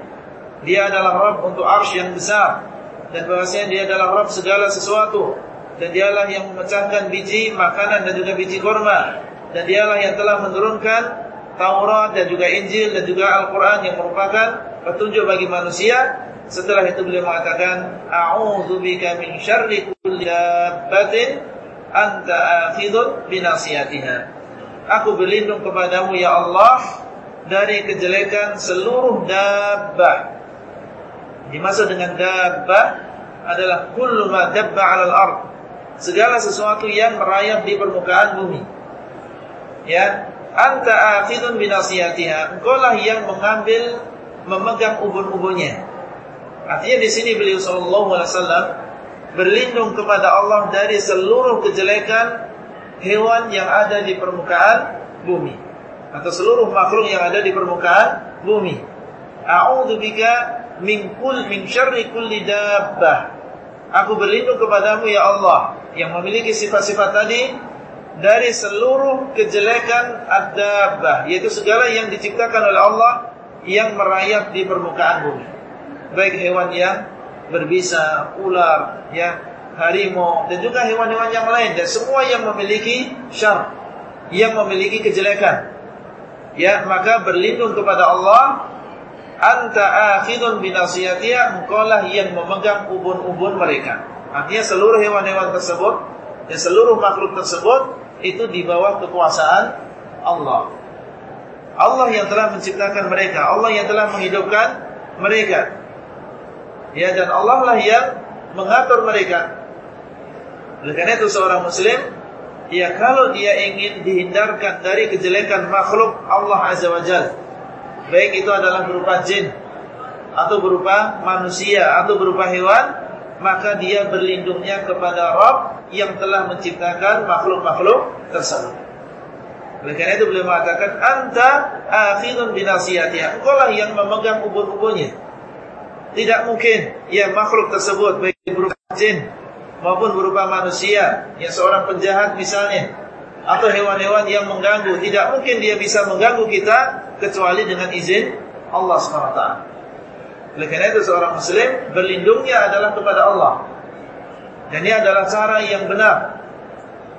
Dia adalah Rabb untuk arsh yang besar dan bahasanya dia adalah Rabb segala sesuatu dan dialah yang memecahkan biji makanan dan juga biji korma dan dialah yang telah menurunkan Taurat dan juga Injil dan juga Al-Quran yang merupakan petunjuk bagi manusia. Setelah itu beliau mengatakan, A'udhu bika min syarri kulli dabbatin anta akhidun binasiyatiha. Aku berlindung kepadamu ya Allah dari kejelekan seluruh dabbah. Dimaksud dengan dabbah adalah kullu ma dabba 'alal ard. Segala sesuatu yang merayap di permukaan bumi. Ya, anta akhidun binasiyatiha. Engkau lah yang mengambil memegang ubun-ubunnya. Artinya di sini beliau sallallahu alaihi wasallam berlindung kepada Allah dari seluruh kejelekan hewan yang ada di permukaan bumi atau seluruh makhluk yang ada di permukaan bumi. A'udzu bika min kull min syarri kulli dabbah. Aku berlindung kepadamu ya Allah yang memiliki sifat-sifat tadi dari seluruh kejelekan ad-dabbah yaitu segala yang diciptakan oleh Allah yang merayap di permukaan bumi baik hewan yang berbisa, ular, ya, harimau dan juga hewan-hewan yang lain dan semua yang memiliki syar, yang memiliki kejelekan. Ya, maka berlindung kepada Allah anta akhidun binasiyatiha engkau lah yang memegang ubun-ubun mereka. Artinya seluruh hewan-hewan tersebut dan seluruh makhluk tersebut itu di bawah kekuasaan Allah. Allah yang telah menciptakan mereka, Allah yang telah menghidupkan mereka. Ya dan Allah lah yang mengatur mereka. Oleh karena itu seorang muslim ya kalau dia ingin dihindarkan dari kejelekan makhluk Allah Azza wa baik itu adalah berupa jin atau berupa manusia atau berupa hewan, maka dia berlindungnya kepada Rabb yang telah menciptakan makhluk-makhluk tersebut. Oleh karena itu beliau mengatakan anta akhidun binasiyatiha. Engkau lah yang memegang ubun-ubunnya. Tidak mungkin ya makhluk tersebut baik berupa jin maupun berupa manusia, yang seorang penjahat misalnya atau hewan-hewan yang mengganggu, tidak mungkin dia bisa mengganggu kita kecuali dengan izin Allah SWT. Oleh karena itu seorang muslim berlindungnya adalah kepada Allah. Dan ini adalah cara yang benar.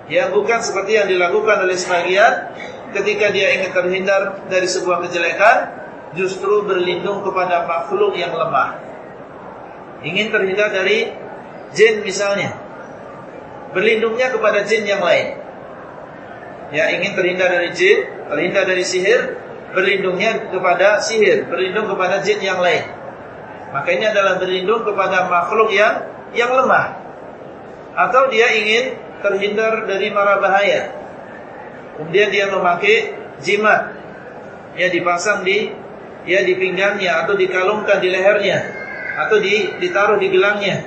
Ya bukan seperti yang dilakukan oleh sebagian ketika dia ingin terhindar dari sebuah kejelekan, justru berlindung kepada makhluk yang lemah. Ingin terhindar dari jin misalnya. Berlindungnya kepada jin yang lain. Ya ingin terhindar dari jin, terhindar dari sihir, berlindungnya kepada sihir, berlindung kepada jin yang lain. Maka ini adalah berlindung kepada makhluk yang yang lemah. Atau dia ingin terhindar dari mara bahaya. Kemudian dia memakai jimat. Ya dipasang di ya di pinggangnya atau dikalungkan di lehernya atau di, ditaruh di gelangnya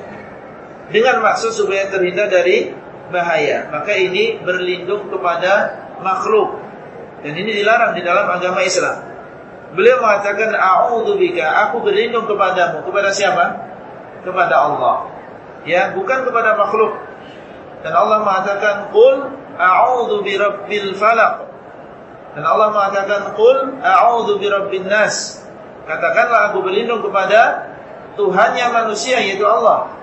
dengan maksud supaya terhindar dari bahaya. Maka ini berlindung kepada makhluk. Dan ini dilarang di dalam agama Islam. Beliau mengatakan aku berlindung kepadamu. Kepada siapa? Kepada Allah. Ya, bukan kepada makhluk. Dan Allah mengatakan qul a'udzu birabbil falaq. Dan Allah mengatakan qul a'udzu birabbin nas. Katakanlah aku berlindung kepada Tuhannya manusia yaitu Allah.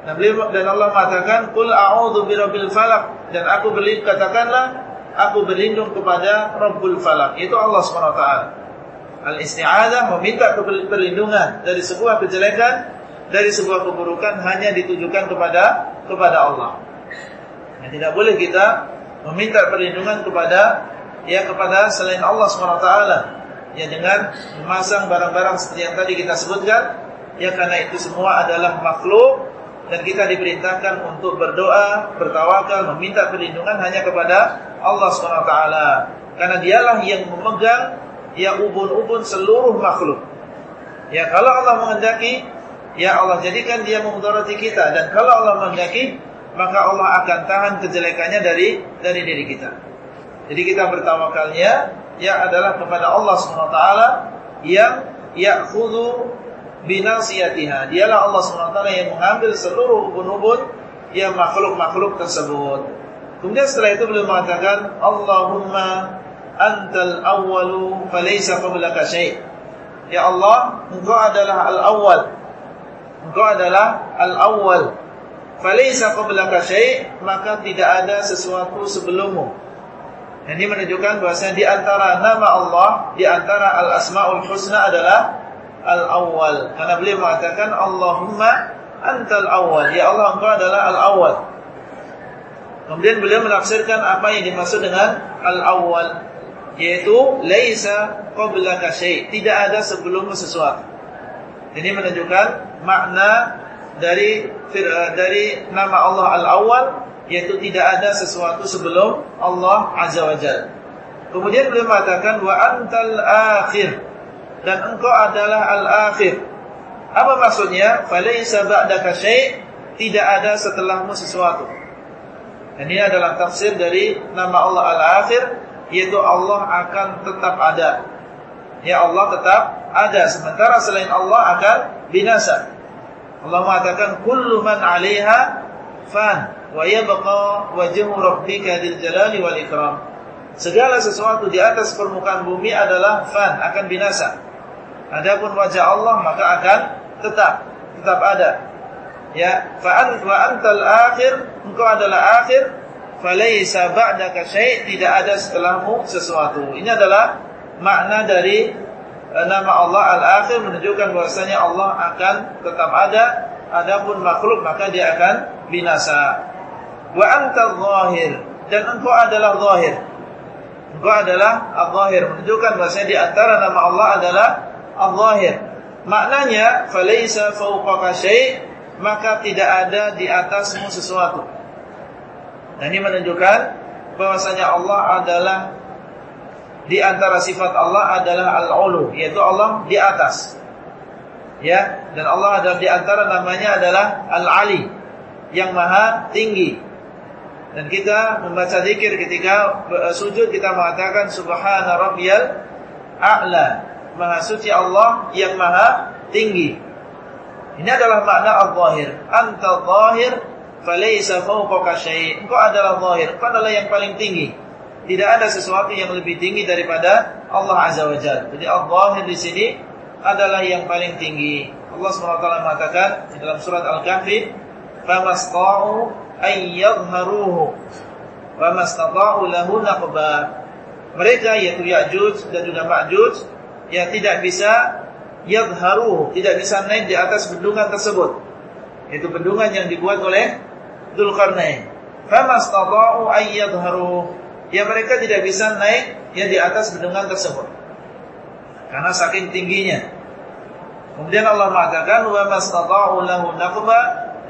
Dan Allah mengatakan, "Qul a'udzu birabbil falaq." Dan aku berlindung katakanlah, aku berlindung kepada Rabbul Falaq. Itu Allah SWT. Al-isti'adzah meminta perlindungan dari sebuah kejelekan, dari sebuah keburukan hanya ditujukan kepada kepada Allah. Ya, tidak boleh kita meminta perlindungan kepada ya kepada selain Allah SWT. Ya dengan memasang barang-barang seperti yang tadi kita sebutkan, ya karena itu semua adalah makhluk dan kita diperintahkan untuk berdoa, bertawakal, meminta perlindungan hanya kepada Allah SWT. Karena dialah yang memegang ya ubun-ubun seluruh makhluk. Ya kalau Allah menghendaki, ya Allah jadikan dia memudarati kita dan kalau Allah menghendaki, maka Allah akan tahan kejelekannya dari dari diri kita. Jadi kita bertawakalnya ya adalah kepada Allah SWT yang ya'khudhu binasiyatiha. Dialah Allah SWT yang mengambil seluruh ubun-ubun yang makhluk-makhluk tersebut. Kemudian setelah itu beliau mengatakan, Allahumma antal awwalu falaysa qablaka syai'. Ya Allah, Engkau adalah al-awwal. Engkau adalah al-awwal. Falaysa qablaka syai', maka tidak ada sesuatu sebelummu. Ini menunjukkan bahwasanya di antara nama Allah, di antara al-asmaul husna adalah al-awwal. Karena beliau mengatakan Allahumma antal awwal. Ya Allah, Engkau adalah al-awwal. Kemudian beliau menafsirkan apa yang dimaksud dengan al-awwal, yaitu laisa qablaka syai', tidak ada sebelum sesuatu. Ini menunjukkan makna dari dari nama Allah al-awwal yaitu tidak ada sesuatu sebelum Allah azza wajalla. Kemudian beliau mengatakan wa antal akhir dan engkau adalah al-akhir. Apa maksudnya? Falaisa ba'daka syai' tidak ada setelahmu sesuatu. Ini adalah tafsir dari nama Allah al-akhir yaitu Allah akan tetap ada. Ya Allah tetap ada sementara selain Allah akan binasa. Allah mengatakan kullu man 'alaiha fan wa yabqa wajhu rabbika dzil jalali wal ikram. Segala sesuatu di atas permukaan bumi adalah fan, akan binasa. Adapun wajah Allah maka akan tetap tetap ada. Ya, fa wa antal akhir, engkau adalah akhir, falaisa ba'daka syai' tidak ada setelahmu sesuatu. Ini adalah makna dari eh, nama Allah al-akhir menunjukkan bahwasanya Allah akan tetap ada, adapun makhluk maka dia akan binasa. Wa antal zahir dan engkau adalah zahir. Engkau adalah al-zahir menunjukkan bahwasanya di antara nama Allah adalah al-zahir. Maknanya falaisa fawqaka syai' maka tidak ada di atasmu sesuatu. Dan ini menunjukkan bahwasanya Allah adalah di antara sifat Allah adalah al-ulu, yaitu Allah di atas. Ya, dan Allah ada di antara namanya adalah Al-Ali, yang maha tinggi. Dan kita membaca zikir ketika sujud kita mengatakan subhana rabbiyal a'la. Maha suci Allah yang maha tinggi. Ini adalah makna al-zahir. Anta zahir falaysa fawqaka syai'. Engkau adalah zahir, engkau adalah yang paling tinggi. Tidak ada sesuatu yang lebih tinggi daripada Allah Azza wa Jalla. Jadi al-zahir di sini adalah yang paling tinggi. Allah SWT mengatakan dalam surat Al-Kahfi, "Famasta'u ay yadhharuhu wa mastata'u lahu naqba." Mereka yaitu Ya'juj dan juga Ma'juj yang tidak bisa yadharu, tidak bisa naik di atas bendungan tersebut. Itu bendungan yang dibuat oleh Dzulqarnain. Famastata'u ay yadharu. Ya mereka tidak bisa naik ya di atas bendungan tersebut. Karena saking tingginya. Kemudian Allah mengatakan wa mastata'u lahu naqba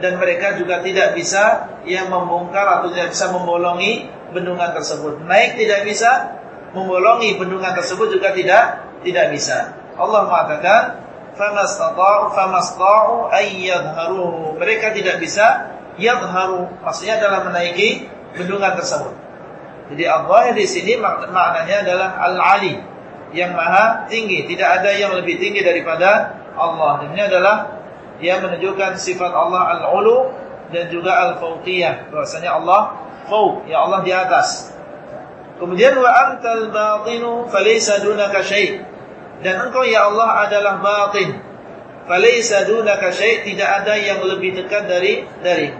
dan mereka juga tidak bisa yang membongkar atau tidak bisa membolongi bendungan tersebut. Naik tidak bisa, membolongi bendungan tersebut juga tidak tidak bisa. Allah mengatakan famastata'u famasta'u ayyadharuhu. Mereka tidak bisa yadharu. Maksudnya adalah menaiki bendungan tersebut. Jadi Allah di sini maknanya adalah al-ali yang maha tinggi, tidak ada yang lebih tinggi daripada Allah. Dan ini adalah yang menunjukkan sifat Allah al-ulu dan juga al-fawqiyah. Bahwasanya Allah fawq, ya Allah di atas. Kemudian wa antal batinu falaysa dunaka syai'. Dan engkau ya Allah adalah batin. Falaisa dunaka syai' tidak ada yang lebih dekat dari dari.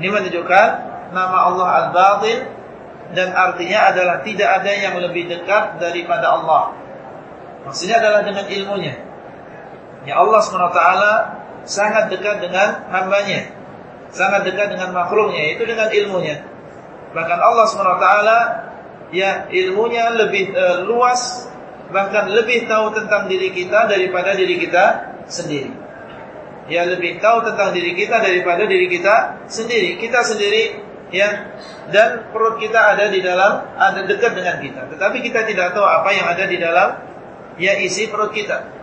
Ini menunjukkan nama Allah Al-Batin dan artinya adalah tidak ada yang lebih dekat daripada Allah. Maksudnya adalah dengan ilmunya. Ya Allah SWT sangat dekat dengan hambanya. Sangat dekat dengan makhluknya, itu dengan ilmunya. Bahkan Allah SWT ya ilmunya lebih uh, luas bahkan lebih tahu tentang diri kita daripada diri kita sendiri. Ya lebih tahu tentang diri kita daripada diri kita sendiri. Kita sendiri ya dan perut kita ada di dalam ada dekat dengan kita. Tetapi kita tidak tahu apa yang ada di dalam ya isi perut kita.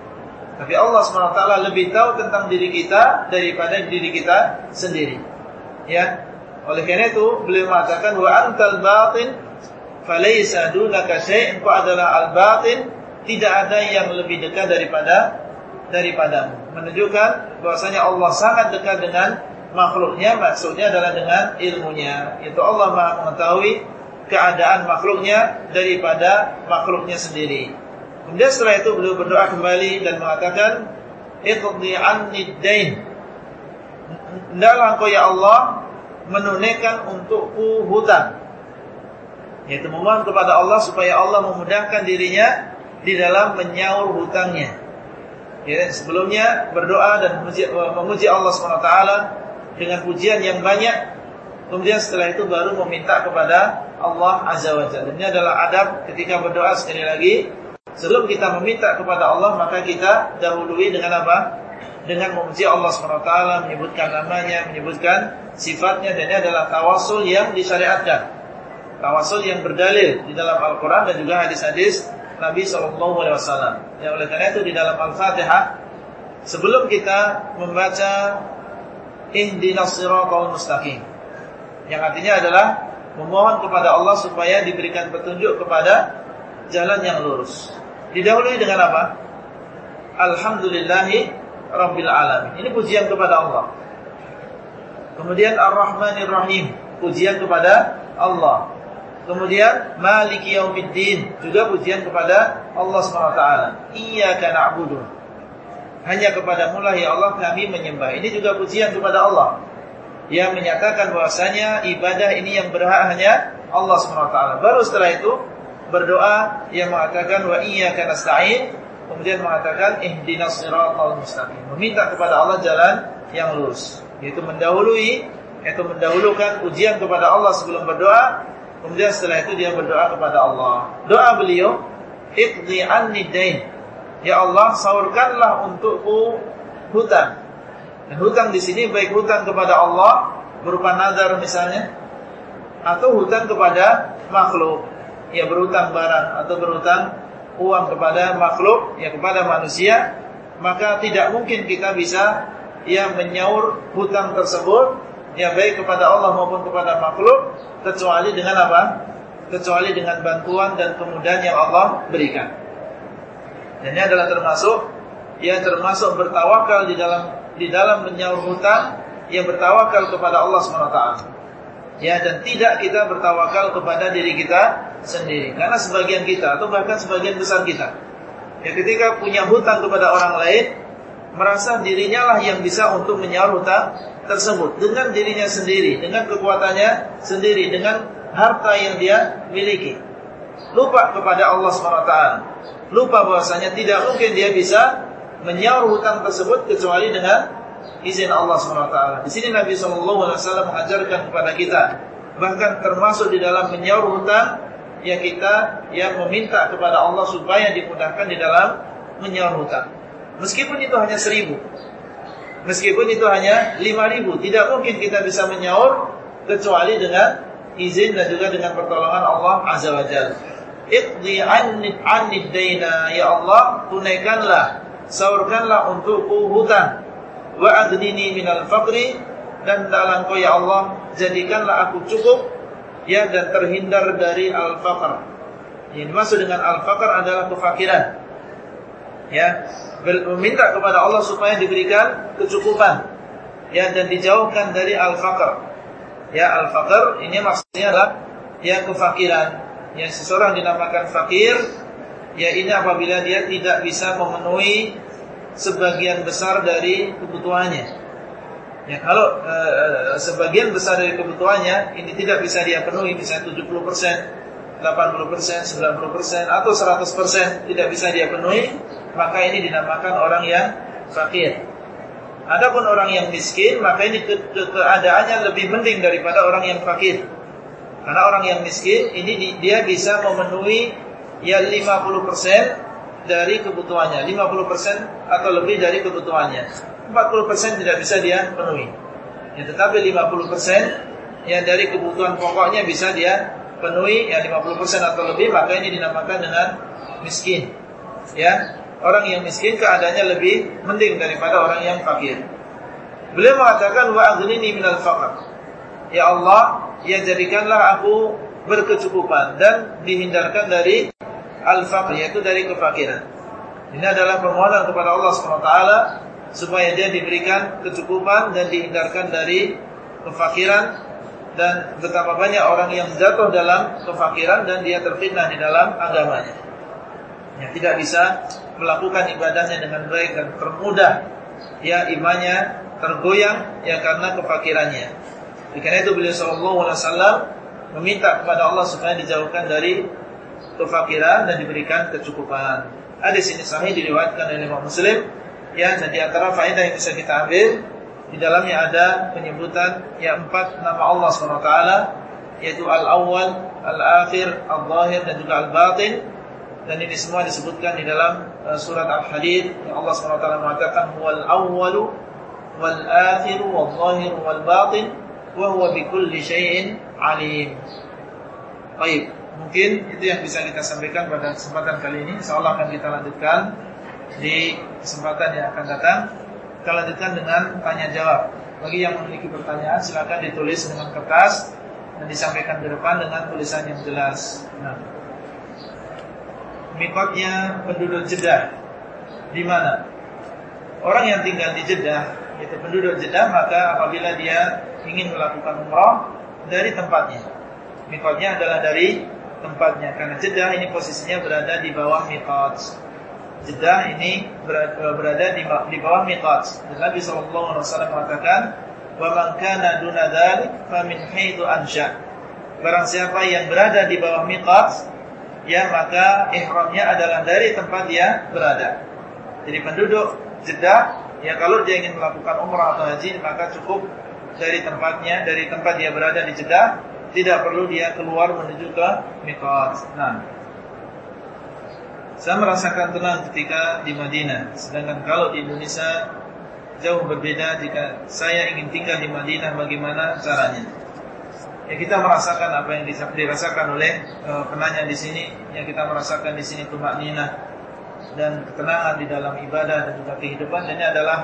Tapi Allah SWT lebih tahu tentang diri kita daripada diri kita sendiri. Ya. Oleh karena itu beliau mengatakan wa antal batin falaysa dunaka syai' engkau adalah al-batin tidak ada yang lebih dekat daripada daripadamu. Menunjukkan bahwasanya Allah sangat dekat dengan makhluknya, maksudnya adalah dengan ilmunya. Itu Allah Maha mengetahui keadaan makhluknya daripada makhluknya sendiri. Kemudian setelah itu beliau berdoa kembali dan mengatakan, "Iqdi anni dain." Hendaklah engkau ya Allah menunaikan untukku hutang. Yaitu memohon kepada Allah supaya Allah memudahkan dirinya di dalam menyaur hutangnya. Ya, sebelumnya berdoa dan memuji, memuji Allah SWT dengan pujian yang banyak. Kemudian setelah itu baru meminta kepada Allah Azza wa Jalla. Ini adalah adab ketika berdoa sekali lagi. Sebelum kita meminta kepada Allah, maka kita dahului dengan apa? Dengan memuji Allah SWT, menyebutkan namanya, menyebutkan sifatnya. Dan ini adalah tawasul yang disyariatkan. Tawasul yang berdalil di dalam Al-Quran dan juga hadis-hadis Nabi SAW. Ya oleh karena itu di dalam Al-Fatihah sebelum kita membaca Ihdinas siratal mustaqim yang artinya adalah memohon kepada Allah supaya diberikan petunjuk kepada jalan yang lurus. Didahului dengan apa? Alhamdulillahi rabbil alamin. Ini pujian kepada Allah. Kemudian Ar-Rahmanir Rahim, pujian kepada Allah. Kemudian Maliki Yaumiddin juga pujian kepada Allah SWT. Iyyaka na'budu. Hanya kepada Mula ya Allah kami menyembah. Ini juga pujian kepada Allah yang menyatakan bahwasanya ibadah ini yang berhak hanya Allah SWT. Baru setelah itu berdoa yang mengatakan wa iyyaka nasta'in, kemudian mengatakan ihdinas siratal mustaqim. Meminta kepada Allah jalan yang lurus, yaitu mendahului yaitu mendahulukan ujian kepada Allah sebelum berdoa Kemudian setelah itu dia berdoa kepada Allah. Doa beliau, "Iqdi anni dain." Ya Allah, saurkanlah untukku hutang. Dan hutang di sini baik hutang kepada Allah berupa nazar misalnya atau hutang kepada makhluk. Ya berhutang barang atau berhutang uang kepada makhluk, ya kepada manusia, maka tidak mungkin kita bisa ya menyaur hutang tersebut ya baik kepada Allah maupun kepada makhluk kecuali dengan apa? Kecuali dengan bantuan dan kemudahan yang Allah berikan. Dan ini adalah termasuk yang termasuk bertawakal di dalam di dalam menyaur hutang yang bertawakal kepada Allah SWT. Ya dan tidak kita bertawakal kepada diri kita sendiri karena sebagian kita atau bahkan sebagian besar kita ya ketika punya hutang kepada orang lain merasa dirinya lah yang bisa untuk menyaur hutang tersebut dengan dirinya sendiri, dengan kekuatannya sendiri, dengan harta yang dia miliki. Lupa kepada Allah SWT. Lupa bahwasanya tidak mungkin dia bisa menyaur hutang tersebut kecuali dengan izin Allah SWT. Di sini Nabi SAW mengajarkan kepada kita, bahkan termasuk di dalam menyaur hutang, ya kita yang meminta kepada Allah supaya dimudahkan di dalam menyaur hutang. Meskipun itu hanya seribu, Meskipun itu hanya 5000 Tidak mungkin kita bisa menyaur Kecuali dengan izin dan juga dengan pertolongan Allah Azza wa Jal. Iqdi annid annid dayna Ya Allah tunaikanlah Saurkanlah untukku hutang. Wa aghnini minal faqri Dan dalam kau ya Allah Jadikanlah aku cukup Ya dan terhindar dari al-faqr. Yang dimaksud dengan al-faqr adalah kefakiran Ya meminta kepada Allah supaya diberikan kecukupan ya dan dijauhkan dari al-faqr. Ya al-faqr ini maksudnya adalah ya kefakiran. Ya seseorang dinamakan fakir ya ini apabila dia tidak bisa memenuhi sebagian besar dari kebutuhannya. Ya, kalau e, sebagian besar dari kebutuhannya ini tidak bisa dia penuhi, misalnya 70%, 80%, 90% atau 100% tidak bisa dia penuhi, maka ini dinamakan orang yang fakir. Adapun orang yang miskin, maka ini ke ke keadaannya lebih mending daripada orang yang fakir. Karena orang yang miskin ini dia bisa memenuhi ya 50% dari kebutuhannya, 50% atau lebih dari kebutuhannya. 40% tidak bisa dia penuhi. Ya, tetapi 50% yang dari kebutuhan pokoknya bisa dia penuhi ya 50% atau lebih, maka ini dinamakan dengan miskin. Ya. Orang yang miskin keadaannya lebih mending daripada orang yang fakir. Beliau mengatakan wa aghnini minal faqr. Ya Allah, ya jadikanlah aku berkecukupan dan dihindarkan dari al-faqr yaitu dari kefakiran. Ini adalah permohonan kepada Allah SWT supaya dia diberikan kecukupan dan dihindarkan dari kefakiran dan betapa banyak orang yang jatuh dalam kefakiran dan dia terfitnah di dalam agamanya. Yang tidak bisa melakukan ibadahnya dengan baik dan termudah ya imannya tergoyang ya karena kefakirannya. Karena itu beliau sallallahu alaihi wasallam meminta kepada Allah supaya dijauhkan dari kefakiran dan diberikan kecukupan. Hadis ini sahih diriwayatkan oleh Imam Muslim. Ya, dan antara faedah yang bisa kita ambil di dalamnya ada penyebutan yang empat nama Allah SWT yaitu al-awwal, al-akhir, al-zahir dan juga al-batin. Dan ini semua disebutkan di dalam uh, surat Al-Hadid yang Allah SWT mengatakan wal awwalu wal akhiru wal zahiru wal batin wa huwa bikulli syai'in alim. Baik, mungkin itu yang bisa kita sampaikan pada kesempatan kali ini. Insyaallah akan kita lanjutkan di kesempatan yang akan datang. Kita lanjutkan dengan tanya jawab. Bagi yang memiliki pertanyaan silakan ditulis dengan kertas dan disampaikan ke depan dengan tulisan yang jelas. Nah. Mikotnya penduduk Jeddah di mana? Orang yang tinggal di Jeddah itu penduduk Jeddah maka apabila dia ingin melakukan umrah dari tempatnya. Mikotnya adalah dari tempatnya karena Jeddah ini posisinya berada di bawah mikot. Jeddah ini berada di, bawah mikot. Dan Nabi SAW mengatakan, "Wa man kana duna dzalik fa min haitsu ansha." Barang siapa yang berada di bawah mikot, ya maka ihramnya adalah dari tempat dia berada. Jadi penduduk Jeddah Ya kalau dia ingin melakukan umrah atau haji maka cukup dari tempatnya, dari tempat dia berada di Jeddah, tidak perlu dia keluar menuju ke miqat. Nah, saya merasakan tenang ketika di Madinah, sedangkan kalau di Indonesia jauh berbeda jika saya ingin tinggal di Madinah bagaimana caranya? Ya kita merasakan apa yang dirasakan oleh uh, penanya di sini, yang kita merasakan di sini tumak ninah dan ketenangan di dalam ibadah dan juga kehidupan. Ini adalah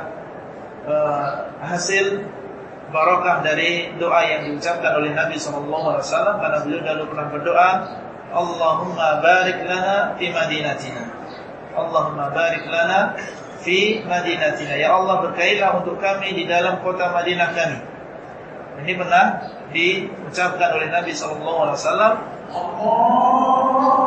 uh, hasil barokah dari doa yang diucapkan oleh Nabi SAW karena beliau dahulu pernah berdoa Allahumma barik lana fi madinatina. Allahumma barik lana fi madinatina. Ya Allah berkailah untuk kami di dalam kota Madinah kami ini pernah diucapkan oleh Nabi SAW Allah Ya, di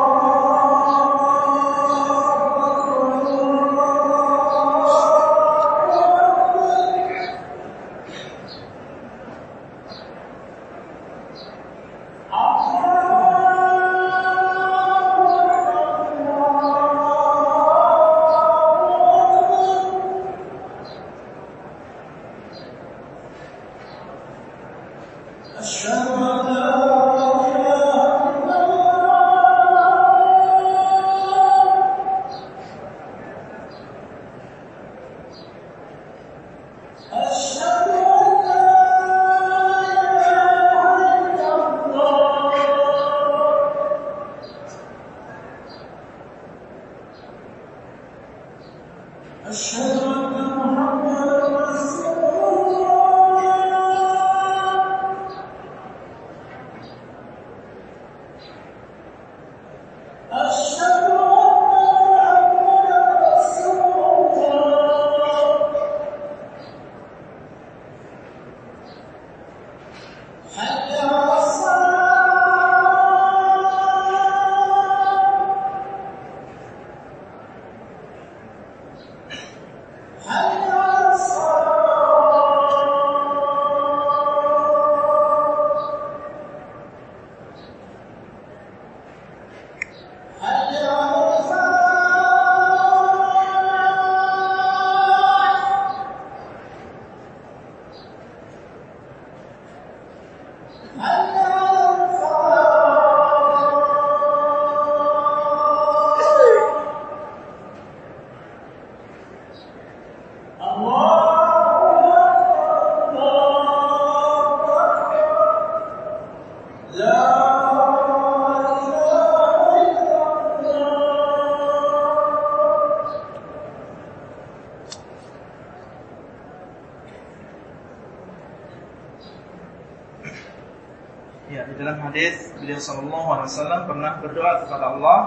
hadis beliau sallallahu alaihi wasallam pernah berdoa kepada Allah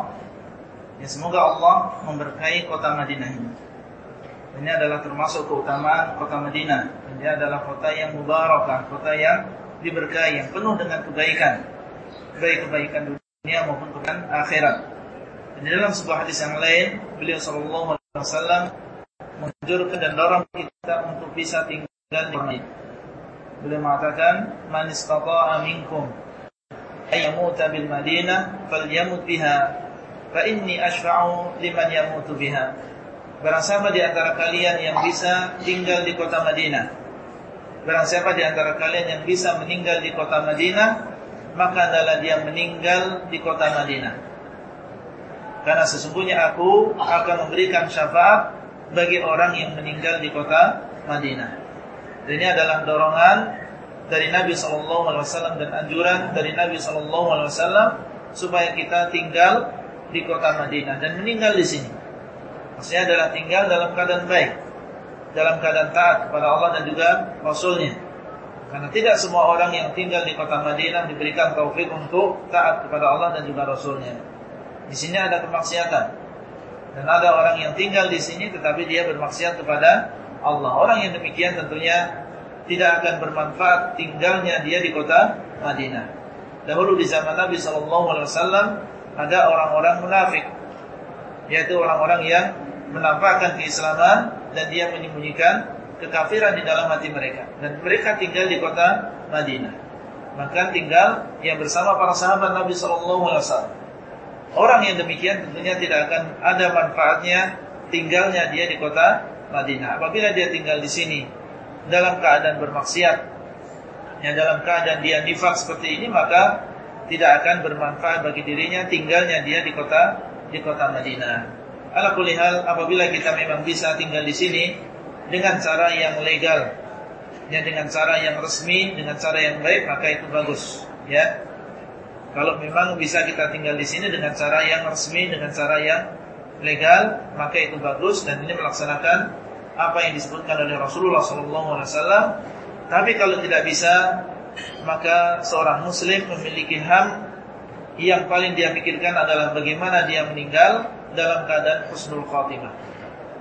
ya semoga Allah memberkahi kota Madinah ini. Ini adalah termasuk keutamaan kota Madinah. Ini adalah kota yang mubarakah, kota yang diberkahi, yang penuh dengan kebaikan. Baik kebaikan dunia maupun kebaikan akhirat. Dan di dalam sebuah hadis yang lain, beliau sallallahu alaihi wasallam menganjurkan dan dorong kita untuk bisa tinggal di Madinah. Beliau mengatakan, "Man istata'a minkum ayyamuta bil Madinah falyamut biha, fa inni ashfa'u liman yamutu biha." Barang siapa di antara kalian yang bisa tinggal di kota Madinah Barang siapa di antara kalian yang bisa meninggal di kota Madinah Maka adalah dia meninggal di kota Madinah. Karena sesungguhnya aku akan memberikan syafaat Bagi orang yang meninggal di kota Madinah. Dan ini adalah dorongan dari Nabi SAW dan anjuran dari Nabi SAW Supaya kita tinggal di kota Madinah Dan meninggal di sini. Maksudnya adalah tinggal dalam keadaan baik Dalam keadaan taat kepada Allah dan juga Rasulnya. Karena tidak semua orang yang tinggal di kota Madinah Diberikan taufik untuk taat kepada Allah dan juga Rasulnya. Di sini ada kemaksiatan. Dan ada orang yang tinggal di sini Tetapi dia bermaksiat kepada Allah. Orang yang demikian tentunya Tidak akan bermanfaat tinggalnya dia di kota Madinah. Dahulu di zaman Nabi SAW Ada orang-orang munafik yaitu orang-orang yang menampakkan keislaman dan dia menyembunyikan kekafiran di dalam hati mereka. Dan mereka tinggal di kota Madinah. Maka tinggal yang bersama para sahabat Nabi wasallam. Orang yang demikian tentunya tidak akan ada manfaatnya tinggalnya dia di kota Madinah. Apabila dia tinggal di sini dalam keadaan bermaksiat ya dalam keadaan dia nifak seperti ini maka tidak akan bermanfaat bagi dirinya tinggalnya dia di kota di kota Madinah. Ala kulihal apabila kita memang bisa tinggal di sini dengan cara yang legal, ya dengan cara yang resmi, dengan cara yang baik maka itu bagus, ya. Kalau memang bisa kita tinggal di sini dengan cara yang resmi, dengan cara yang legal, maka itu bagus dan ini melaksanakan apa yang disebutkan oleh Rasulullah SAW. Tapi kalau tidak bisa, maka seorang Muslim memiliki hak yang paling dia pikirkan adalah bagaimana dia meninggal dalam keadaan husnul khatimah.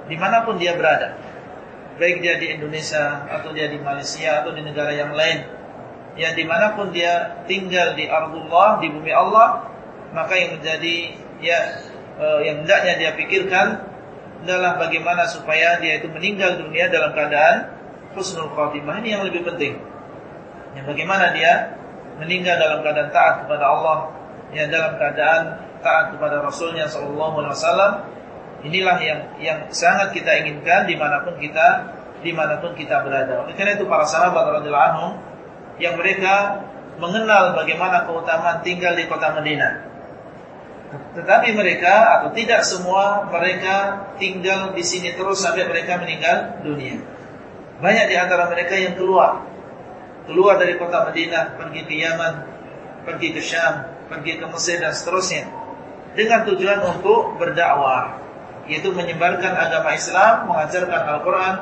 Di mana pun dia berada, baik dia di Indonesia atau dia di Malaysia atau di negara yang lain, yang di mana pun dia tinggal di Ardullah di bumi Allah, maka yang menjadi ya eh, yang hendaknya dia pikirkan adalah bagaimana supaya dia itu meninggal dunia dalam keadaan husnul khatimah ini yang lebih penting. Yang bagaimana dia meninggal dalam keadaan taat kepada Allah yang dalam keadaan taat kepada Rasulnya Sallallahu Alaihi Wasallam inilah yang yang sangat kita inginkan di mana pun kita di mana pun kita berada. Oleh karena itu para sahabat anhum yang mereka mengenal bagaimana keutamaan tinggal di kota Madinah. Tetapi mereka atau tidak semua mereka tinggal di sini terus sampai mereka meninggal dunia. Banyak di antara mereka yang keluar, keluar dari kota Madinah pergi ke Yaman, pergi ke Syam, pergi ke Mesir dan seterusnya dengan tujuan untuk berdakwah yaitu menyebarkan agama Islam, mengajarkan Al-Qur'an,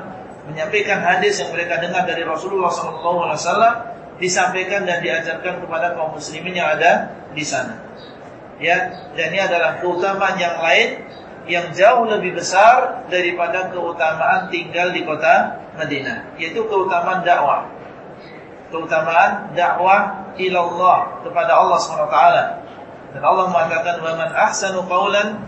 menyampaikan hadis yang mereka dengar dari Rasulullah SAW disampaikan dan diajarkan kepada kaum muslimin yang ada di sana ya dan ini adalah keutamaan yang lain yang jauh lebih besar daripada keutamaan tinggal di kota Madinah yaitu keutamaan dakwah. Keutamaan dakwah ilallah kepada Allah SWT dan Allah mengatakan wa man ahsanu qawlan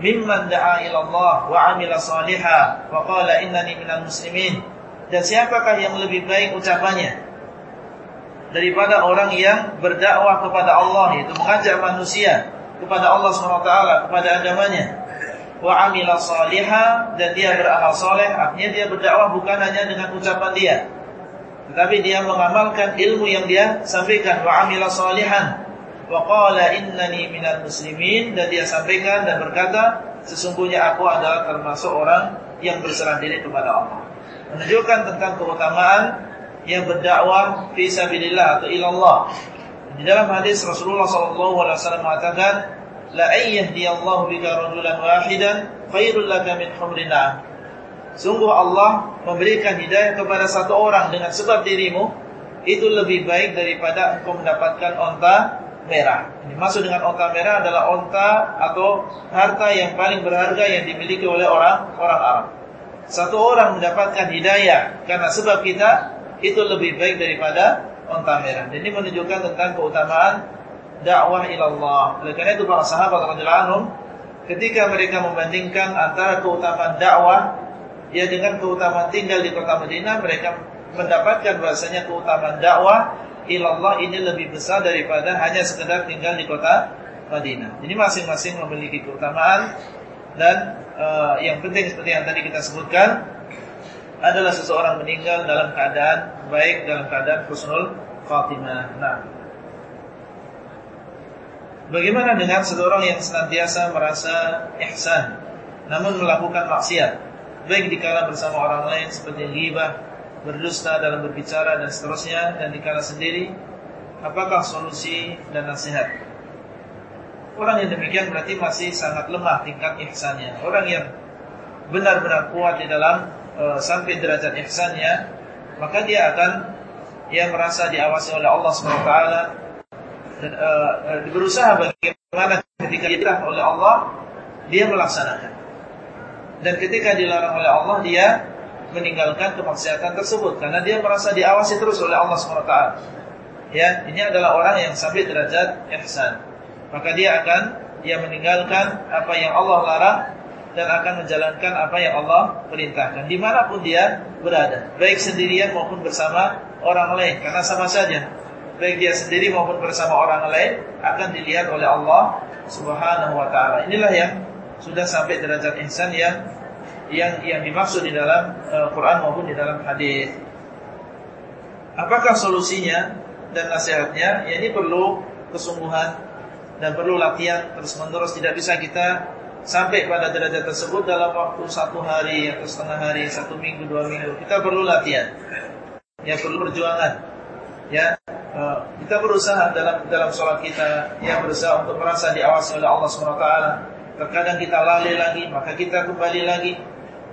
mimman da'a ilallah wa amila salihah wa qala innani minal muslimin. Dan siapakah yang lebih baik ucapannya? Daripada orang yang berdakwah kepada Allah, yaitu mengajak manusia kepada Allah SWT, kepada agamanya. Wa amila salihah dan dia beramal soleh, artinya dia berdakwah bukan hanya dengan ucapan dia, tetapi dia mengamalkan ilmu yang dia sampaikan wa amila salihan wa qala innani minal muslimin dan dia sampaikan dan berkata sesungguhnya aku adalah termasuk orang yang berserah diri kepada Allah. Menunjukkan tentang keutamaan yang berdakwah fi sabilillah atau ilallah. Di dalam hadis Rasulullah sallallahu alaihi wasallam mengatakan la ayyadiyallahu bika rajulan wahidan khairul laka min humrin na'am. Sungguh Allah memberikan hidayah kepada satu orang dengan sebab dirimu itu lebih baik daripada engkau mendapatkan onta merah. Ini maksud dengan onta merah adalah onta atau harta yang paling berharga yang dimiliki oleh orang orang Arab. Satu orang mendapatkan hidayah karena sebab kita itu lebih baik daripada onta merah. Dan menunjukkan tentang keutamaan dakwah ilallah. Oleh karena itu para sahabat radhiyallahu anhum ketika mereka membandingkan antara keutamaan dakwah ya dengan keutamaan tinggal di kota Madinah, mereka mendapatkan bahasanya keutamaan dakwah ilallah ini lebih besar daripada hanya sekedar tinggal di kota Madinah. Ini masing-masing memiliki keutamaan dan uh, yang penting seperti yang tadi kita sebutkan adalah seseorang meninggal dalam keadaan baik dalam keadaan husnul khatimah. Nah, bagaimana dengan seseorang yang senantiasa merasa ihsan namun melakukan maksiat? Baik dikala bersama orang lain seperti ghibah berdusta dalam berbicara dan seterusnya dan dikala sendiri apakah solusi dan nasihat? Orang yang demikian berarti masih sangat lemah tingkat ihsannya. Orang yang benar-benar kuat di dalam e, sampai derajat ihsannya maka dia akan ia merasa diawasi oleh Allah SWT dan e, berusaha bagaimana ketika diperintah oleh Allah dia melaksanakan dan ketika dilarang oleh Allah dia meninggalkan kemaksiatan tersebut karena dia merasa diawasi terus oleh Allah SWT. Ya, ini adalah orang yang sampai derajat ihsan. Maka dia akan dia meninggalkan apa yang Allah larang dan akan menjalankan apa yang Allah perintahkan di mana pun dia berada, baik sendirian maupun bersama orang lain, karena sama saja. Baik dia sendiri maupun bersama orang lain akan dilihat oleh Allah Subhanahu wa taala. Inilah yang sudah sampai derajat ihsan yang yang yang dimaksud di dalam uh, Quran maupun di dalam hadis. Apakah solusinya dan nasihatnya? Ya ini perlu kesungguhan dan perlu latihan terus-menerus. Tidak bisa kita sampai pada derajat tersebut dalam waktu satu hari atau setengah hari, satu minggu, dua minggu. Kita perlu latihan. Ya perlu perjuangan. Ya, uh, kita berusaha dalam dalam sholat kita, ya berusaha untuk merasa diawasi oleh Allah SWT. Terkadang kita lalai lagi, maka kita kembali lagi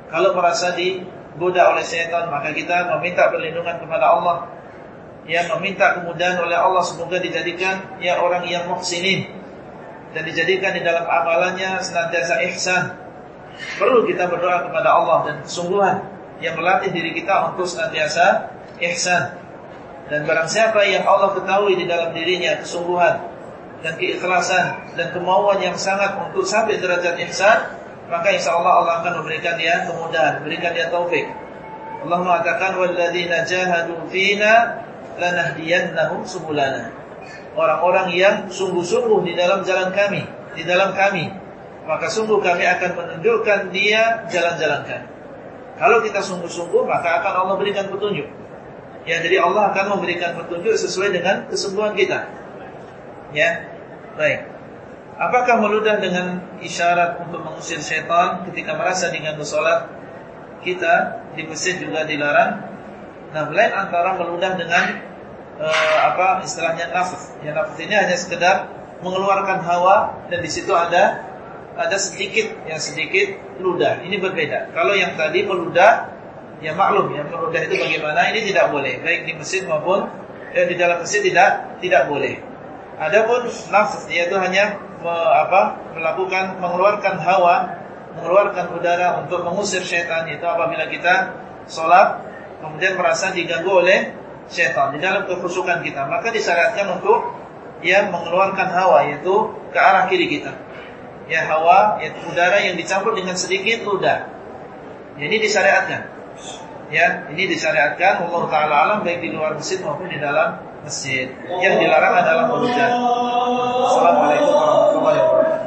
kalau merasa digoda oleh setan, maka kita meminta perlindungan kepada Allah. Ya, meminta kemudahan oleh Allah semoga dijadikan ya orang yang muhsinin dan dijadikan di dalam amalannya senantiasa ihsan. Perlu kita berdoa kepada Allah dan kesungguhan yang melatih diri kita untuk senantiasa ihsan. Dan barang siapa yang Allah ketahui di dalam dirinya kesungguhan dan keikhlasan dan kemauan yang sangat untuk sampai derajat ihsan, maka insya Allah Allah akan memberikan dia kemudahan, berikan dia taufik. Allah mengatakan walladzina jahadu fina lanahdiyannahum subulana. Orang-orang yang sungguh-sungguh di dalam jalan kami, di dalam kami, maka sungguh kami akan menunjukkan dia jalan-jalan kami. Kalau kita sungguh-sungguh, maka akan Allah berikan petunjuk. Ya, jadi Allah akan memberikan petunjuk sesuai dengan kesembuhan kita. Ya, baik. Apakah meludah dengan isyarat untuk mengusir setan ketika merasa diganggu sholat? Kita di masjid juga dilarang. Nah, lain antara meludah dengan uh, apa istilahnya nafas. Ya nafas ini hanya sekedar mengeluarkan hawa dan di situ ada ada sedikit yang sedikit ludah. Ini berbeda. Kalau yang tadi meludah, ya maklum ya meludah itu bagaimana? Ini tidak boleh, baik di masjid maupun eh, di dalam masjid tidak tidak boleh. Adapun nafas yaitu hanya me, apa, melakukan mengeluarkan hawa, mengeluarkan udara untuk mengusir syaitan itu apabila kita sholat kemudian merasa diganggu oleh syaitan di dalam kekhusukan kita, maka disyariatkan untuk ya mengeluarkan hawa yaitu ke arah kiri kita. Ya hawa yaitu udara yang dicampur dengan sedikit ludah. Ya, ini disyariatkan. Ya, ini disyariatkan Allah taala alam baik di luar masjid maupun di dalam masjid. Yang dilarang adalah meludah. Assalamualaikum warahmatullahi wabarakatuh.